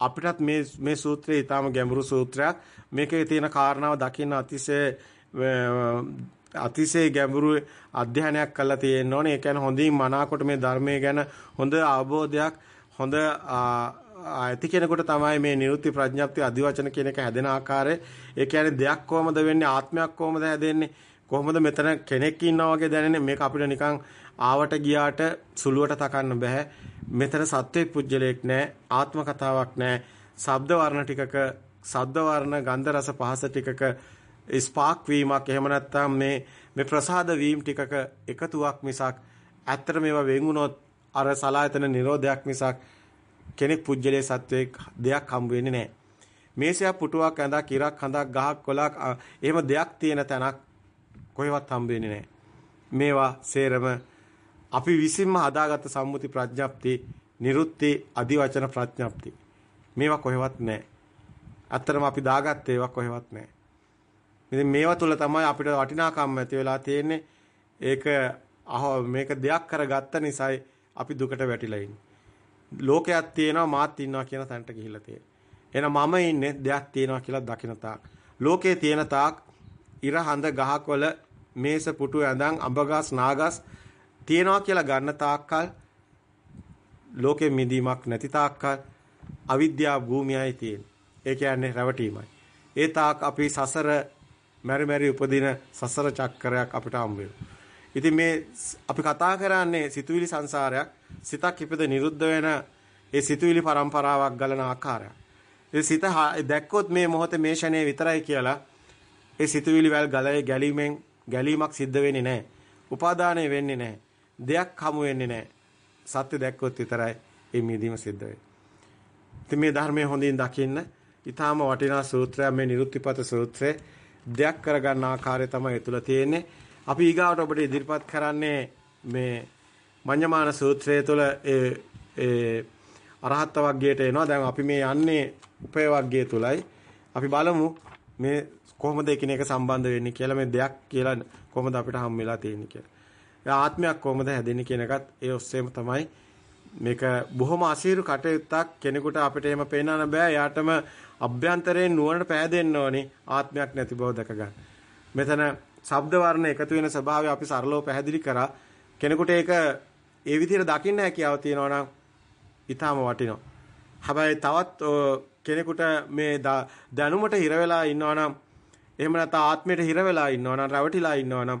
අපිටත් මේ මේ සූත්‍රය ඊටාම ගැඹුරු සූත්‍රයක් මේකේ තියෙන කාරණාව දකින්න අතිශය අතිශය ගැඹුරු අධ්‍යයනයක් කරලා තියෙන්න ඕනේ. ඒ කියන්නේ හොඳින් මනාකොට මේ ධර්මයේ ගැන හොඳ අවබෝධයක් හොඳ ඇති කෙනෙකුට තමයි මේ නිරුත්ති ප්‍රඥප්ති අධිවචන කියන එක හැදෙන ආකාරය. ඒ කියන්නේ දෙයක් කොහමද වෙන්නේ ආත්මයක් කොහමද හැදෙන්නේ කොහොමද මෙතන කෙනෙක් ඉන්නා වගේ දැනෙන්නේ මේක අපිට නිකන් ආවට ගියාට සුළුවට තකන්න බෑ මෙතන සත්වෙක් පුජ්‍යලයක් නෑ ආත්ම කතාවක් නෑ ශබ්ද වර්ණ ටිකක ශබ්ද වර්ණ ගන්ධ රස පහස ටිකක ස්පාක් වීමක් එහෙම නැත්නම් මේ මේ ප්‍රසාද වීම ටිකක එකතුවක් මිසක් ඇත්තට මේවා වෙන් වුණොත් අර සලායතන නිරෝධයක් මිසක් කෙනෙක් පුජ්‍යලයේ සත්වයක් දෙයක් හම්බ වෙන්නේ නැහැ. මේසයක් පුටුවක් ඇඳක් ඉරක් හඳක් ගහක් කොලක් එහෙම දෙයක් තියෙන තැනක් කොහෙවත් හම්බ වෙන්නේ නැහැ. මේවා සේරම අපි විසින්ම හදාගත්ත සම්මුති ප්‍රඥප්ති, නිරුත්ති, අදිවචන ප්‍රඥප්ති. මේවා කොහෙවත් නැහැ. අත්‍තරම අපි දාගත්ත ඒවා කොහෙවත් නැහැ. ඉතින් මේවා තුල තමයි අපිට වටිනාකම් ඇති වෙලා තියෙන්නේ. ඒක අහ මේක දෙයක් කරගත්ත නිසායි අපි දුකට වැටිලා ඉන්නේ. ලෝකයක් තියෙනවා මාත් ඉන්නවා කියන තැනට ගිහිල්ලා තියෙන්නේ. එහෙනම් මම ඉන්නේ දෙයක් තියෙනවා කියලා දකින තාක්. ලෝකේ තියෙන තාක් ඉර හඳ ගහකොළ මේස පුටු ඇඳන් අඹගස් නාගස් තියනවා කියලා ගන්න තාක්කල් ලෝකෙ මිදීමක් නැති තාක්කල් අවිද්‍යාව භූමියයි තියෙන්නේ. ඒ කියන්නේ රැවටීමයි. ඒ තාක් අපි සසර මෙරි මෙරි උපදින සසර චක්‍රයක් අපිට හම්බ ඉතින් මේ අපි කතා කරන්නේ සිතුවිලි සංසාරයක් සිතක් ඉපද නිරුද්ධ වෙන ඒ සිතුවිලි પરම්පරාවක් ගලන ආකාරයක්. ඒ සිත දැක්කොත් මේ මොහොතේ මේ ෂණේ විතරයි කියලා ඒ සිතුවිලි වල ගලේ ගැලීමෙන් ගැලීමක් සිද්ධ වෙන්නේ නැහැ. උපාදානය වෙන්නේ නැහැ. දෙයක් හමු වෙන්නේ නැහැ. සත්‍ය දැක්කොත් විතරයි මේ මිදීම සිද්ධ වෙන්නේ. ඉතින් මේ ධර්මයේ හොඳින් දකින්න ඊටාම වටිනා සූත්‍රයක් මේ නිරුත්තිපත සූත්‍රය දෙයක් කරගන්න ආකාරය තමයි ඒ තුල තියෙන්නේ. අපි ඊගාවට ඔබට ඉදිරිපත් කරන්නේ මේ මඤ්ඤමාන සූත්‍රය තුළ ඒ ඒ අරහත් වර්ගයට එනවා. දැන් අපි මේ යන්නේ උපය වර්ගය තුලයි. අපි බලමු මේ කොහොමද එකිනෙක සම්බන්ධ වෙන්නේ කියලා මේ දෙයක් කියලා කොහොමද අපිට හම් වෙලා තියෙන්නේ කියලා. ආත්මයක් කොහොමද හැදෙන්නේ කියන එකත් ඒ ඔස්සේම තමයි මේක බොහොම අසීරු කටයුත්තක් කෙනෙකුට අපිට එහෙම පේනන්න බෑ. යාටම අභ්‍යන්තරයෙන් නුවණට පෑදෙන්න ඕනේ ආත්මයක් නැති බව දැක ගන්න. මෙතන ශබ්ද වර්ණ එකතු වෙන ස්වභාවය අපි සරලව පැහැදිලි කරා. කෙනෙකුට ඒක ඒ විදිහට දකින්න හැකියාව තියෙනවා නම් ඊටාම වටිනවා. හැබැයි තවත් කෙනෙකුට මේ දැනුමට හිර වෙලා ඉන්නවා නම් එහෙම නැත්නම් ආත්මයට හිර වෙලා ඉන්නවා නම් රැවටිලා ඉන්නවා නම්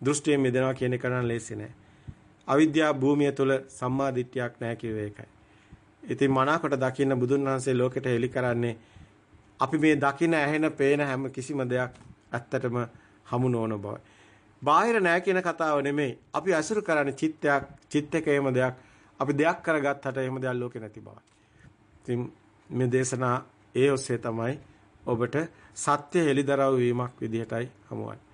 දෘෂ්ටියෙන් මිදෙනවා කියන එක නම් ලේසි නෑ. අවිද්‍යා භූමිය තුල සම්මා දිට්ඨියක් නැහැ කියුවේ ඒකයි. ඉතින් මනාකොට දකින්න බුදුන් වහන්සේ ලෝකෙට හෙළි කරන්නේ අපි මේ දකින්න ඇහෙන පේන හැම කිසිම දෙයක් ඇත්තටම හමු නොවන බවයි. බාහිර නැහැ කියන කතාව නෙමෙයි. අපි අසුරු කරන්නේ චිත්තයක්, චිත්තක එහෙම දෙයක්. අපි දෙයක් කරගත්තට එහෙම දෙයක් ලෝකේ නැති බවයි. ඉතින් මේ දේශනා ඒ ඔස්සේ තමයි ඔබට සත්‍ය හෙළිදරව් වීමක් විදිහටයි හමුවන්නේ.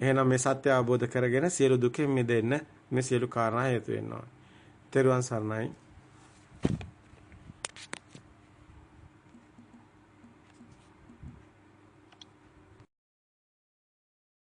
එහෙනම් මේ සත්‍ය අවබෝධ කරගෙන සියලු දුකෙන් මිදෙන්න මේ සියලු කාරණා හේතු වෙනවා. තෙරුවන් සරණයි.